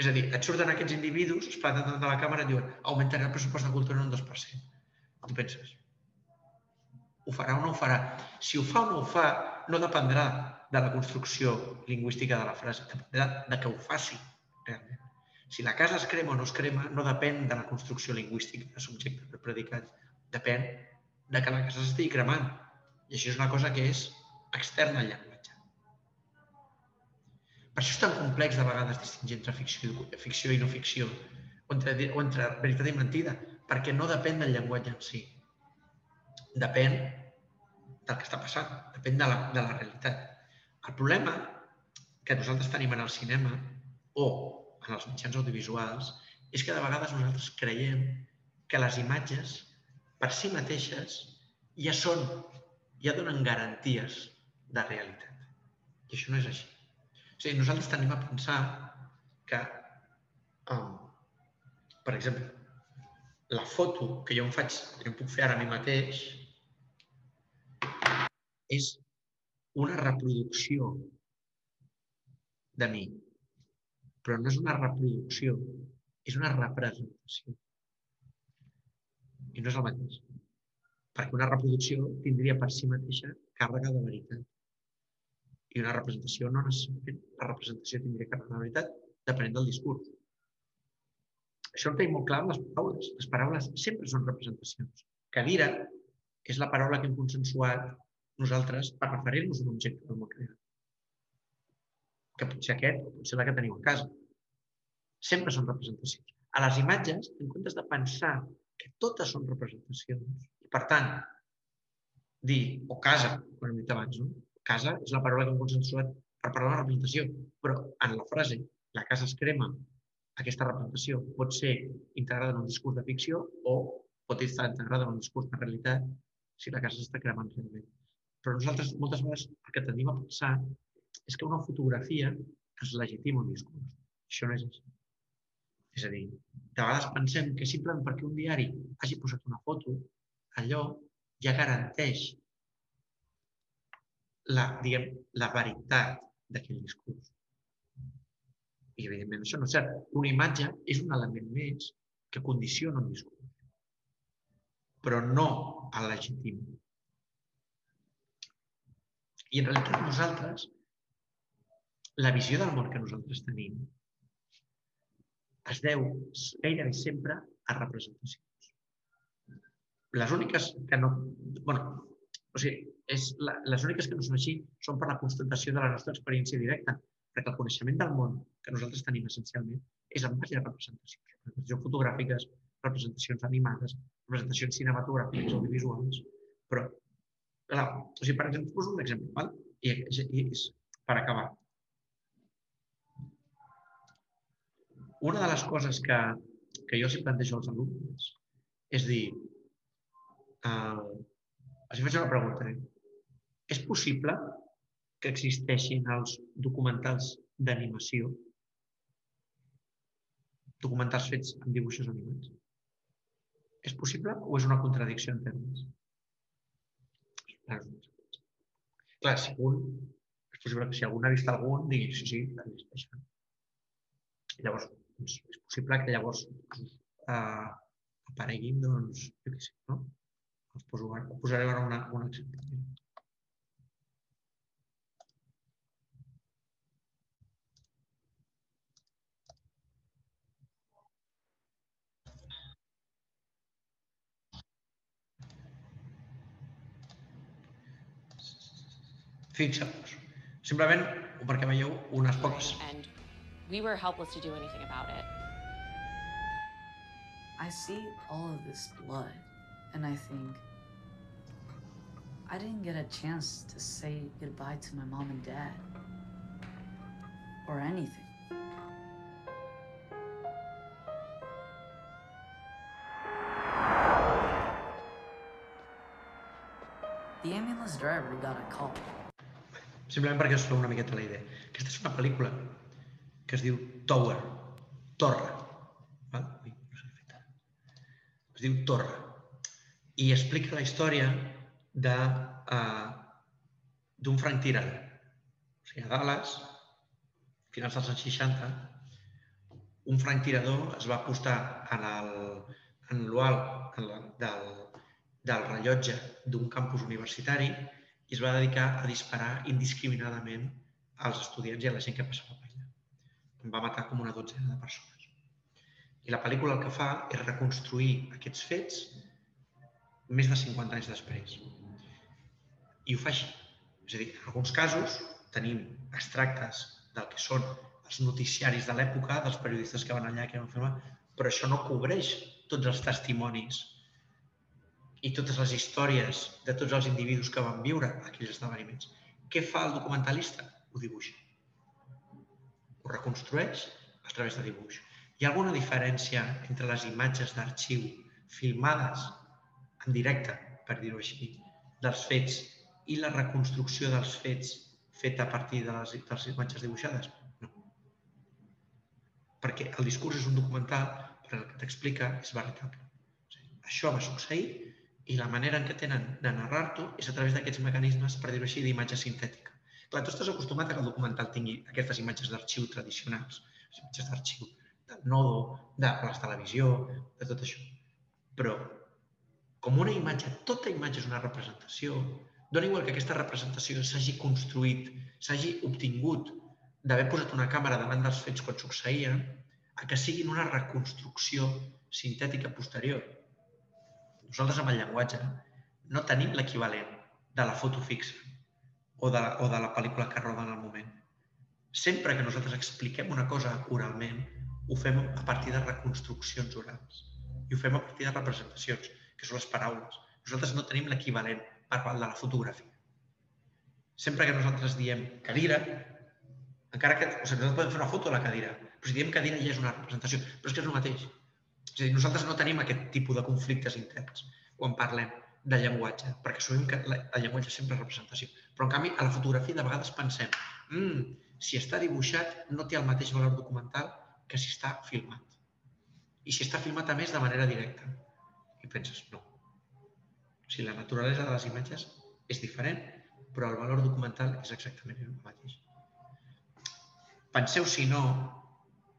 És a dir, et surten aquests individus, es planten davant de la càmera i diuen augmentaré el pressupost de cultura en un 2%. Tu penses, ho farà o no ho farà? Si ho fa o no ho fa, no dependrà de la construcció lingüística de la frase, dependrà de que ho faci, realment. Si la casa es crema o no es crema, no depèn de la construcció lingüística de subjecte per predicat. Depèn de que la casa s'estigui cremant. I això és una cosa que és externa al llenguatge. Per això és tan complex de vegades distingir entre ficció, ficció i no ficció, o entre, o entre veritat i mentida, perquè no depèn del llenguatge en si. Depèn del que està passant, depèn de la, de la realitat. El problema que nosaltres tenim en el cinema o en els mitjans audiovisuals és que de vegades nosaltres creiem que les imatges per si mateixes ja són, ja donen garanties de realitat. I això no és així. Sigui, nosaltres tenim a pensar que, um, per exemple, la foto que jo em faig, que jo em puc fer ara a mi mateix, és una reproducció de mi. Però no és una reproducció, és una representació. I no és el mateix. Perquè una reproducció tindria per si mateixa càrrega de veritat. I una representació no necessàriament. La representació tindria càrrega de veritat depenent del discurs. Això ho tenim molt clar amb les paraules. Les paraules sempre són representacions. Cadira és la paraula que hem consensuat nosaltres per referir-nos a un objecte del món creat. Que pot ser aquest o pot ser la que teniu a casa. Sempre són representacions. A les imatges, en comptes de pensar que totes són representacions, i per tant, dir, o casa, com hem dit abans, no? Casa és la paraula que hem consensuat per parlar de representació, però en la frase la casa es crema, aquesta representació pot ser integrada en un discurs de ficció o pot estar integrada en un discurs de realitat si la casa s'està cremant realment. Però nosaltres moltes vegades el que tenim a pensar és que una fotografia es legitima un discurs. Això no és així. És a dir, de vegades pensem que simplement perquè un diari hagi posat una foto, allò ja garanteix la, diguem, la veritat d'aquell discurs. I, evidentment, això no és cert. Una imatge és un element més que condiciona un discurs, però no el legitim. I en realitat nosaltres, la visió del món que nosaltres tenim es deu gairebé sempre a representacions. Les úniques que no... bueno, o sigui, és la, les úniques que no són així són per la constatació de la nostra experiència directa, perquè el coneixement del món que nosaltres tenim essencialment és en base a representacions. Representacions fotogràfiques, representacions animades, representacions cinematogràfiques, audiovisuals, però, clar, o sigui, per exemple, poso un exemple, val? I, i, és per acabar. Una de les coses que, que jo els plantejo als alumnes és dir, eh, els faig una pregunta. És possible que existeixin els documentals d'animació, documentals fets amb dibuixos animats? És possible o és una contradicció en termes? Clar, si un, és possible que si algú n'ha vist algun, digui sí, sí, existeixen. Llavors, doncs, és possible que llavors eh, apareguin, doncs, jo què sé, no? Els poso, posaré ara una, un exemple. Fixeu-vos. Simplement perquè veieu unes poques And we were helpless to do anything about it. I see all of this blood, and I think, I didn't get a chance to say goodbye to my mom and dad. Or anything. The ambulance driver got a call. Simplement perquè us feu una miqueta la idea. Aquesta és una pel·lícula que es diu Tower, Torre. Val? Ui, no sé fet. Es diu Torre. I explica la història de, uh, d'un franctirador. O sigui, a Dallas, a finals dels anys 60, un franctirador es va apostar en el, en l'ual del, del rellotge d'un campus universitari i es va dedicar a disparar indiscriminadament als estudiants i a la gent que passava per allà. En va matar com una dotzena de persones. I la pel·lícula el que fa és reconstruir aquests fets més de 50 anys després. I ho fa així. És a dir, en alguns casos tenim extractes del que són els noticiaris de l'època, dels periodistes que van allà, que van filmar, però això no cobreix tots els testimonis i totes les històries de tots els individus que van viure aquells esdeveniments. Què fa el documentalista? Ho dibuixa. Ho reconstrueix a través de dibuix. Hi ha alguna diferència entre les imatges d'arxiu filmades en directe, per dir-ho així, dels fets i la reconstrucció dels fets feta a partir de les, de les imatges dibuixades? No. Perquè el discurs és un documental, però el que t'explica és veritable. O sigui, això va succeir i la manera en què tenen de narrar-t'ho és a través d'aquests mecanismes, per dir-ho així, d'imatge sintètica. Clar, tu estàs acostumat a que el documental tingui aquestes imatges d'arxiu tradicionals, imatges d'arxiu del nodo, de la televisió, de tot això. Però com una imatge, tota imatge és una representació, dona igual que aquesta representació s'hagi construït, s'hagi obtingut d'haver posat una càmera davant dels fets quan succeïen, a que siguin una reconstrucció sintètica posterior. Nosaltres amb el llenguatge no tenim l'equivalent de la foto fixa o de, la, o de la pel·lícula que roda en el moment. Sempre que nosaltres expliquem una cosa oralment, ho fem a partir de reconstruccions orals i ho fem a partir de representacions, que són les paraules. Nosaltres no tenim l'equivalent verbal de la fotografia. Sempre que nosaltres diem cadira, encara que o sigui, nosaltres podem fer una foto de la cadira, però si diem cadira ja és una representació, però és que és el mateix. És a dir, nosaltres no tenim aquest tipus de conflictes interns quan parlem de llenguatge, perquè sabem que el llenguatge sempre és representació. Però, en canvi, a la fotografia de vegades pensem mm, si està dibuixat no té el mateix valor documental que si està filmat. I si està filmat, a més, de manera directa. I penses, no. O sigui, la naturalesa de les imatges és diferent, però el valor documental és exactament el mateix. Penseu si no...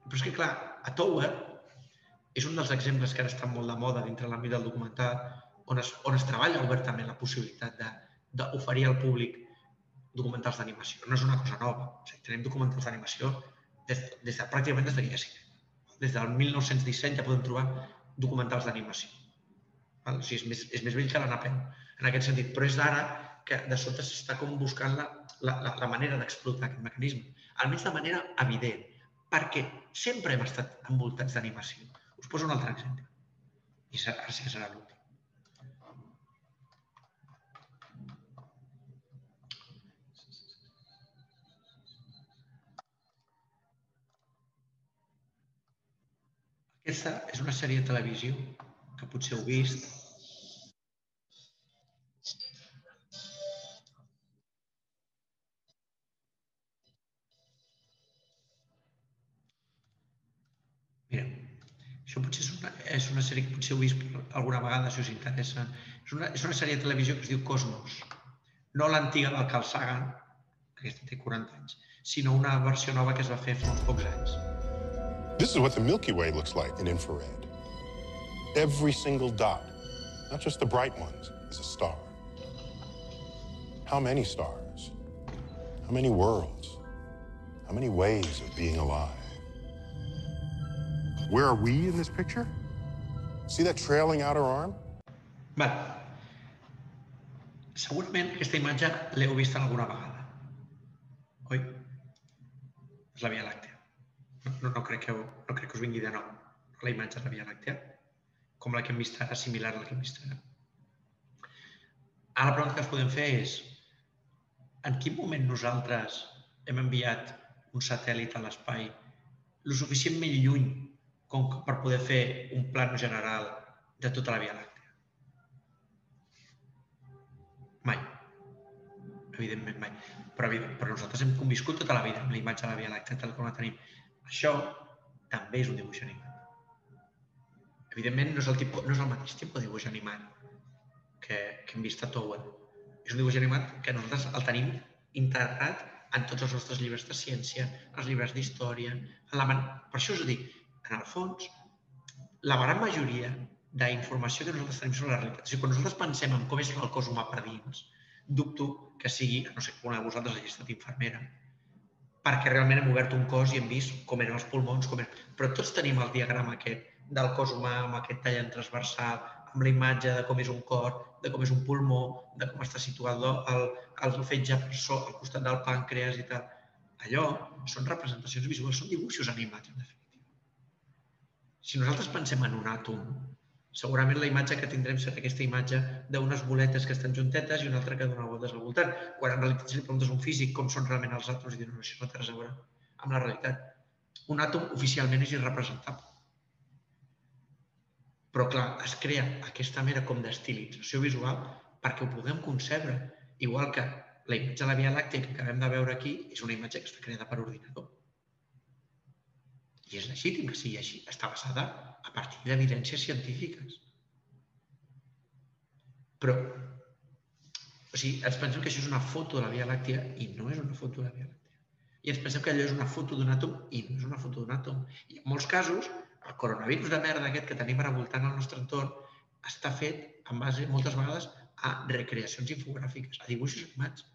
Però és que, clar, a Tower és un dels exemples que ara estan molt de moda dintre l'àmbit del documental, on es, on es treballa obertament la possibilitat d'oferir al públic documentals d'animació. No és una cosa nova. O sigui, tenim documentals d'animació des, des de, pràcticament des de cine des del 1917 ja podem trobar documentals d'animació. O sigui, és, més, és més vell que la NAPEM, en aquest sentit. Però és d'ara que de sobte s'està com buscant la, la, la, la manera d'explotar aquest mecanisme. Almenys de manera evident, perquè sempre hem estat envoltats d'animació. Us poso un altre exemple. I ara sí que serà l'últim. Aquesta és una sèrie de televisió que potser heu vist. Mira, això potser és una, és una sèrie que potser heu vist alguna vegada, si us interessa. És una, és una sèrie de televisió que es diu Cosmos. No l'antiga del Carl Sagan, que aquesta té 40 anys, sinó una versió nova que es va fer fa uns pocs anys. This is what the Milky Way looks like in infrared. Every single dot, not just the bright ones, is a star. How many stars? How many worlds? How many ways of being alive? Where are we in this picture? See that trailing outer arm? Vale. Segurament aquesta imatge l'heu vista alguna vegada. Oi? És la Via Làctea. No, no, crec que, no crec que us vingui de nou la imatge de la Via Làctea, com la que hem vist ara, similar a la que hem vist ara. Ara la pregunta que ens podem fer és en quin moment nosaltres hem enviat un satèl·lit a l'espai lo suficientment lluny com per poder fer un plano general de tota la Via Làctea? Mai. Evidentment, mai. Però, però nosaltres hem conviscut tota la vida amb la imatge de la Via Làctea tal com la tenim. Això també és un dibuix animat. Evidentment, no és el, tipus, no és el mateix tipus de dibuix animat que, que hem vist a Tower. És un dibuix animat que nosaltres el tenim integrat en tots els nostres llibres de ciència, els llibres d'història... La... Per això us ho dic, en el fons, la gran majoria d'informació que nosaltres tenim sobre la realitat, o sigui, quan nosaltres pensem en com és el cos humà per dins, dubto que sigui, no sé, una de vosaltres hagi estat infermera, perquè realment hem obert un cos i hem vist com eren els pulmons, com eren... però tots tenim el diagrama aquest del cos humà amb aquest tallant transversal, amb la imatge de com és un cor, de com és un pulmó, de com està situat el, el, fetge per so, al costat del pàncreas i tal. Allò són representacions visuals, són dibuixos animats, en definitiva. Si nosaltres pensem en un àtom, segurament la imatge que tindrem serà aquesta imatge d'unes boletes que estan juntetes i una altra que dona voltes al voltant. Quan en realitat si li preguntes un físic com són realment els àtoms i diuen no, això no té res a veure amb la realitat. Un àtom oficialment és irrepresentable. Però, clar, es crea aquesta mera com d'estilització visual perquè ho puguem concebre. Igual que la imatge de la Via Làctea que acabem de veure aquí és una imatge que està creada per ordinador. I és legítim que sigui així. Està basada a partir d'evidències científiques. Però, o sigui, ens pensem que això és una foto de la Via Làctea i no és una foto de la Via Làctea. I ens pensem que allò és una foto d'un àtom i no és una foto d'un àtom. I en molts casos, el coronavirus de merda aquest que tenim revoltant al nostre entorn està fet en base, moltes vegades, a recreacions infogràfiques, a dibuixos animats.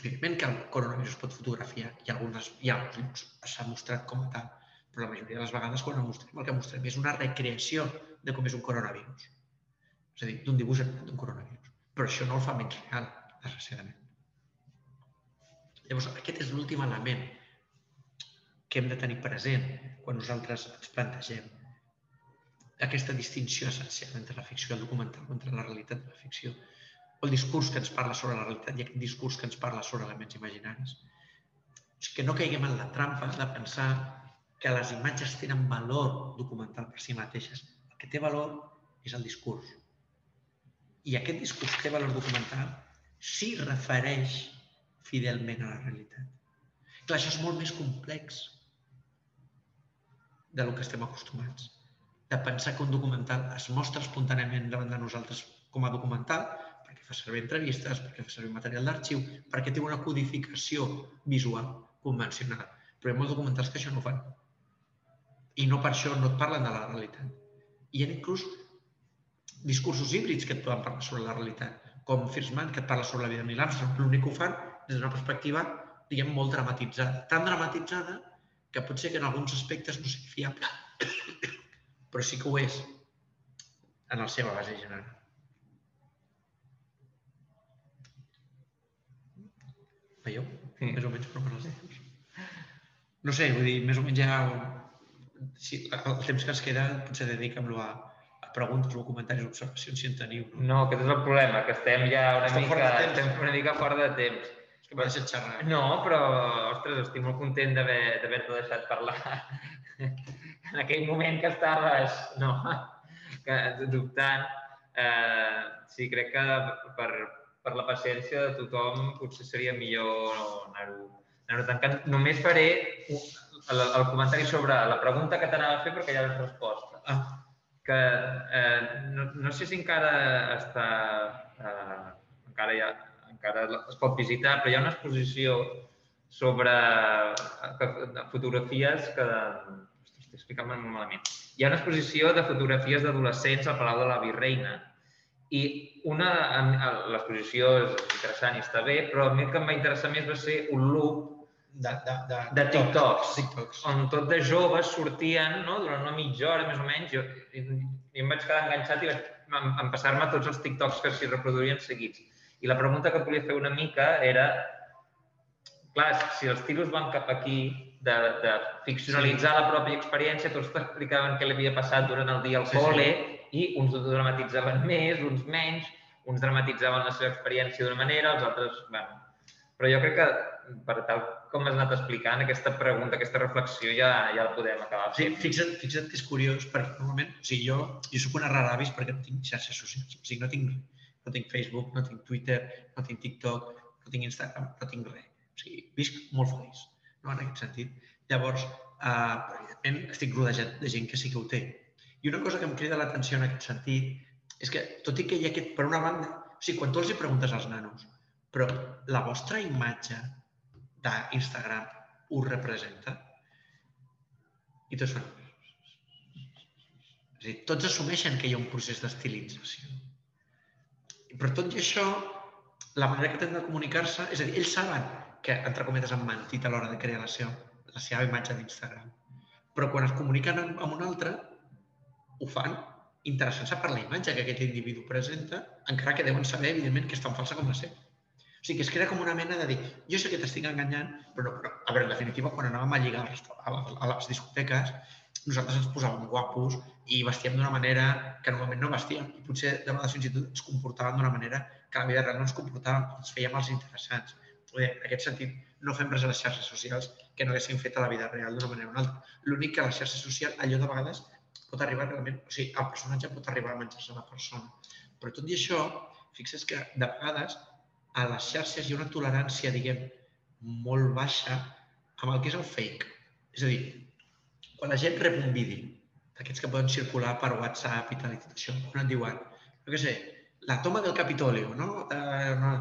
Evidentment que el coronavirus pot fotografiar i algunes, ha alguns s'ha mostrat com a tal, però la majoria de les vegades quan el mostrem, el que mostrem és una recreació de com és un coronavirus. És a dir, d'un dibuix animat d'un coronavirus. Però això no el fa menys real, desgraciadament. Llavors, aquest és l'últim element que hem de tenir present quan nosaltres ens plantegem aquesta distinció essencial entre la ficció i el documental, entre la realitat i la ficció, el discurs que ens parla sobre la realitat i aquest discurs que ens parla sobre elements imaginaris. O sigui, que no caiguem en la trampa de pensar que les imatges tenen valor documental per si mateixes. El que té valor és el discurs. I aquest discurs té valor documental sí refereix fidelment a la realitat. Clar, això és molt més complex de lo que estem acostumats. De pensar que un documental es mostra espontàniament davant de nosaltres com a documental, perquè fa servir entrevistes, perquè fa servir material d'arxiu, perquè té una codificació visual convencional. Però hi ha molts documentals que això no fan. I no per això no et parlen de la realitat. Hi ha inclús discursos híbrids que et poden parlar sobre la realitat, com First Man, que et parla sobre la vida de Armstrong. L'únic que ho fan des d'una perspectiva, diguem, molt dramatitzada. Tan dramatitzada que pot ser que en alguns aspectes no sigui fiable, però sí que ho és en la seva base general. Veieu? Sí. Més o menys per les temps. No sé, vull dir, més o menys ja... Si el temps que ens queda potser dediquem-lo a, a preguntes o comentaris o observacions si en teniu. No? No, aquest és el problema, que estem ja una, Estem mica, fora de temps. estem una mica fora de temps. Que m'ha deixat xerrar. No, però, ostres, estic molt content d'haver- d'haver-te deixat parlar en aquell moment que estaves, no, que, dubtant. Eh, sí, crec que per, per la paciència de tothom potser seria millor anar-ho anar tancant. Només faré el, el comentari sobre la pregunta que t'anava a fer perquè ja has resposta. Ah. Que eh, no, no sé si encara està... Eh, encara, ja, encara es pot visitar, però hi ha una exposició sobre fotografies que... Ostres, estic explicant malament. Hi ha una exposició de fotografies d'adolescents al Palau de la Virreina i una, l'exposició és interessant i està bé, però a mi el que em va interessar més va ser un loop de, de, de, de TikToks, TikToks. on tot de joves sortien no, durant una mitja hora més o menys. Jo, i, i em vaig quedar enganxat i vaig em, em passar-me tots els TikToks que s'hi reproduïen seguits. I la pregunta que et volia fer una mica era, clar, si els tiros van cap aquí, de, de ficcionalitzar la pròpia experiència, tots t'explicaven què li havia passat durant el dia al Sí, sí. col·le, i uns ho dramatitzaven més, uns menys, uns dramatitzaven la seva experiència d'una manera, els altres... Bueno. Però jo crec que, per tal com has anat explicant, aquesta pregunta, aquesta reflexió ja, ja la podem acabar. Sí, fixa't, fixa't que és curiós, perquè normalment, o sigui, jo, jo soc una rara avis perquè no tinc xarxes socials. O sigui, no tinc, no tinc Facebook, no tinc Twitter, no tinc TikTok, no tinc Instagram, no tinc res. O sigui, visc molt feliç, no, en aquest sentit. Llavors, eh, evidentment, estic rodejat de gent que sí que ho té. I una cosa que em crida l'atenció en aquest sentit és que, tot i que hi ha aquest, per una banda, o sigui, quan tu els hi preguntes als nanos, però la vostra imatge d'Instagram us representa? I tots fan... És tots assumeixen que hi ha un procés d'estilització. Però tot i això, la manera que tenen de comunicar-se, és a dir, ells saben que, entre cometes, han mentit a l'hora de crear la seva, la seva imatge d'Instagram. Però quan es comuniquen amb, amb un altre, ho fan interessant per la imatge que aquest individu presenta, encara que deuen saber, evidentment, que és tan falsa com la seva. O sigui, que es crea com una mena de dir, jo sé que t'estic enganyant, però, però a veure, en definitiva, quan anàvem a lligar a a les discoteques, nosaltres ens posàvem guapos i vestíem d'una manera que normalment no vestíem. I potser de vegades fins i tot ens comportàvem d'una manera que a la vida real no ens comportàvem, ens fèiem els interessants. Bé, en aquest sentit, no fem res a les xarxes socials que no haguéssim fet a la vida real d'una manera o una altra. L'únic que a la xarxa social allò de vegades pot arribar realment, o sigui, el personatge pot arribar a menjar-se la persona. Però tot i això, fixa't que de vegades a les xarxes hi ha una tolerància, diguem, molt baixa amb el que és el fake. És a dir, quan la gent rep un vídeo d'aquests que poden circular per WhatsApp i tal i tot això, on et diuen, no què sé, la toma del Capitolio, no? Eh, no.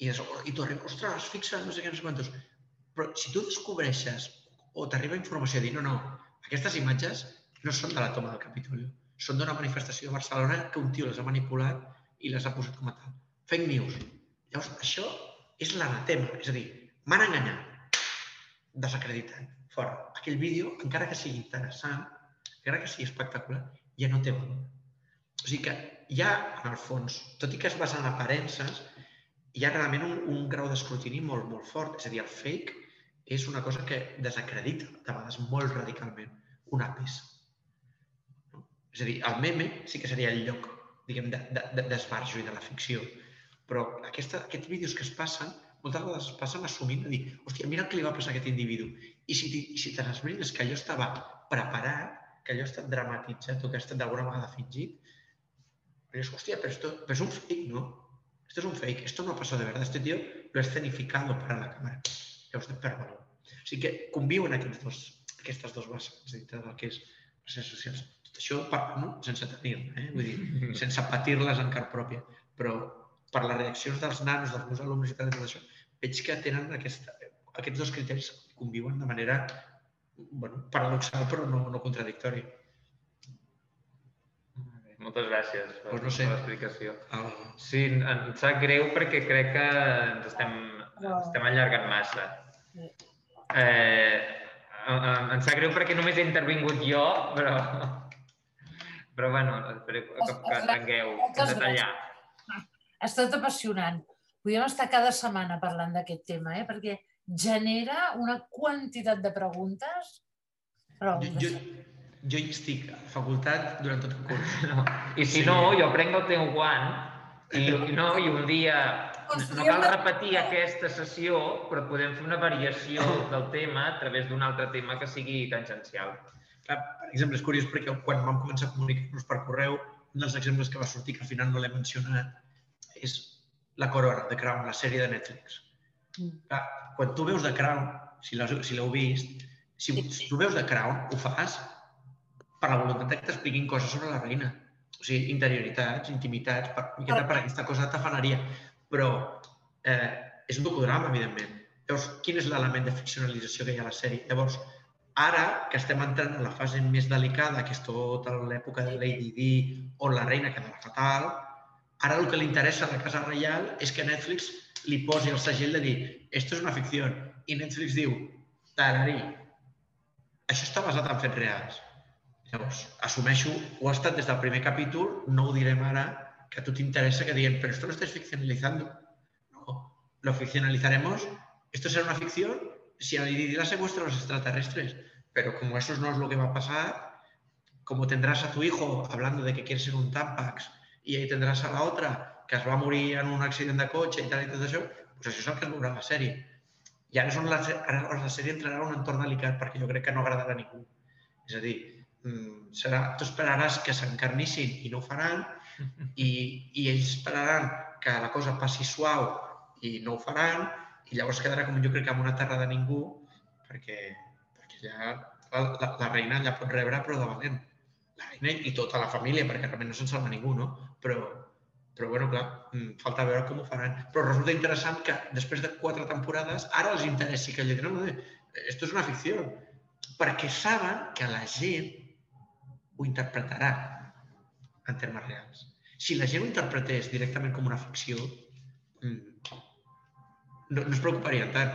I, és, I arribes, ostres, fixa, no sé què, no sé quantos. Però si tu descobreixes o t'arriba informació a dir, no, no, aquestes imatges no són de la toma del Capitolio, són d'una manifestació de Barcelona que un tio les ha manipulat i les ha posat com a tal. Fake news. Llavors, això és l'anatema, és a dir, m'han enganyat, desacreditat, fora. Aquell vídeo, encara que sigui interessant, encara que sigui espectacular, ja no té valor. O sigui que hi ha, en el fons, tot i que es basa en aparences, hi ha realment un, un grau d'escrutini molt, molt fort. És a dir, el fake és una cosa que desacredita, de vegades molt radicalment, una peça. És a dir, el meme sí que seria el lloc, diguem, d'esbarjo de, de, i de la ficció. Però aquesta, aquests vídeos que es passen, moltes vegades es passen assumint dir, hòstia, mira el que li va passar a aquest individu. I si, i si te n'esbrines que allò estava preparat, que allò ha estat dramatitzat o que ha estat d'alguna vegada fingit, dius, hòstia, però, esto, però és un fake, no? Esto es un fake, esto no pasó de verdad, este tío lo ha escenificado para la càmera. Llavors, per valor. O sigui que conviuen aquests dos, aquestes dues vessants dintre del que és les xarxes socials. Tot això per, no? sense tenir eh? Vull dir, sense patir-les en car pròpia, però per les reaccions dels nanos, dels meus alumnes i tal, tot això, veig que tenen aquesta, aquests dos criteris conviuen de manera bueno, paradoxal però no, no contradictòria. Moltes gràcies per, pues no sé. per l'explicació. El... Sí, em sap greu perquè crec que ens estem, no. estem allargant massa. Eh, em, em sap greu perquè només he intervingut jo, però... Però bueno, espero que, que atengueu, hem de tallar. Ha estat apassionant. Podríem estar cada setmana parlant d'aquest tema, eh? perquè genera una quantitat de preguntes. Però... Jo, jo, jo hi estic a facultat durant tot el curs. No. I si sí. no, jo prenc el teu guant i, no, i un dia no cal repetir aquesta sessió, però podem fer una variació del tema a través d'un altre tema que sigui tangencial. Clar, per exemple, és curiós perquè quan vam començar a comunicar-nos per correu, un dels exemples que va sortir, que al final no l'he mencionat, és La Corona, de Crown, la sèrie de Netflix. Mm. Clar, quan tu veus The Crown, si l'heu si vist, si, si tu veus The Crown, ho fas per la voluntat que t'expliquin coses sobre la reina. O sigui, interioritats, intimitats, per, miqueta per aquesta cosa de tafaneria. Però eh, és un docudrama, evidentment. Llavors, quin és l'element de ficcionalització que hi ha a la sèrie? Llavors, ara que estem entrant en la fase més delicada, que és tota l'època de Lady Di, on la reina quedarà fatal, ara el que li interessa a la Casa Reial és que Netflix li posi el segell de dir esto és una ficció. I Netflix diu, tararí, això està basat en fets reals. Llavors, assumeixo, ho ha estat des del primer capítol, no ho direm ara, que a tu t'interessa que diguem, però esto lo estás ficcionalizando. No, lo ficcionalizaremos, esto será una ficción si a Lady la secuestran los extraterrestres. Pero como eso no es lo que va a pasar, como tendrás a tu hijo hablando de que quiere ser un Tampax y ahí tendrás a la otra que es va morir en un accident de cotxe i tal i tot això, doncs això és el que es veurà a la sèrie. I ara, on la, ara la sèrie entrarà en un entorn delicat perquè jo crec que no agradarà a ningú. És a dir, serà, tu esperaràs que s'encarnissin i no ho faran i, i ells esperaran que la cosa passi suau i no ho faran i llavors quedarà com jo crec que en una terra de ningú perquè, perquè ja la, la, la reina ja pot rebre però de valent. La reina i tota la família, perquè realment no se'n salva ningú, no? Però, però, bueno, clar, mm, falta veure com ho faran. Però resulta interessant que després de quatre temporades ara els interessi que diguin, no, esto és una ficció. Perquè saben que la gent ho interpretarà en termes reals. Si la gent ho interpretés directament com una ficció, mm, no, no es preocuparien tant.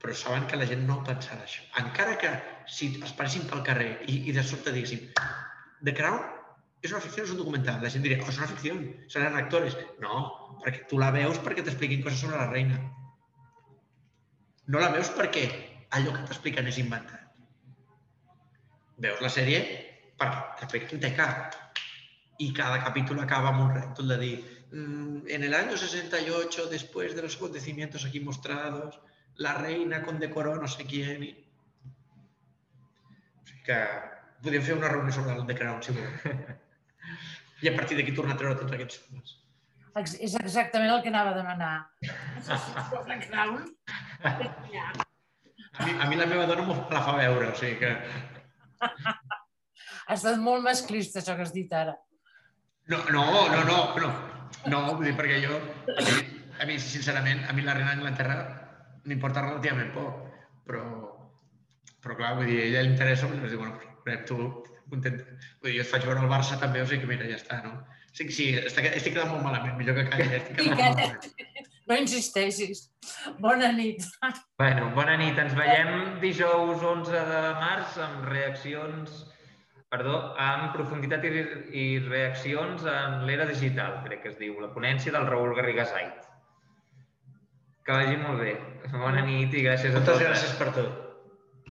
Però saben que la gent no pensarà això. Encara que si es paressin pel carrer i, i de sobte diguéssim The Crown és una ficció, és un documental. La gent diria, oh, és una ficció, seran actores. No, perquè tu la veus perquè t'expliquin coses sobre la reina. No la veus perquè allò que t'expliquen és inventat. Veus la sèrie perquè t'expliquen té cap. Y cada capítulo acaba un reto de "Mm, en el año 68, después de los acontecimientos aquí mostrados, la reina condecoró no sé quién. I... O que podríem fer una reunió sobre el The Crown, si voleu. I a partir d'aquí tornar a treure tots aquests. Ex- És exactament el que anava a demanar. A mi, a mi la meva dona m'ho- la fa veure, o sigui que... Ha estat molt masclista, això que has dit ara. No, no, no, no, no, no, vull dir, perquè jo, a mi, a mi sincerament, a mi la reina d'Anglaterra m'importa relativament poc, però, però clar, vull dir, a ella li interessa, però diu, bueno, tu, content. Vull dir, jo et faig veure el Barça també, o sigui que mira, ja està, no? Sí, sí, estic, estic quedant molt malament, millor que calli, estic quedant molt malament. No insisteixis. Bona nit. Bueno, bona nit. Ens veiem dijous 11 de març amb reaccions, perdó, amb profunditat i, i reaccions en l'era digital, crec que es diu, la ponència del Raül Garrigasait. Que vagi molt bé. Bona nit i gràcies a Moltes tots. gràcies per tot.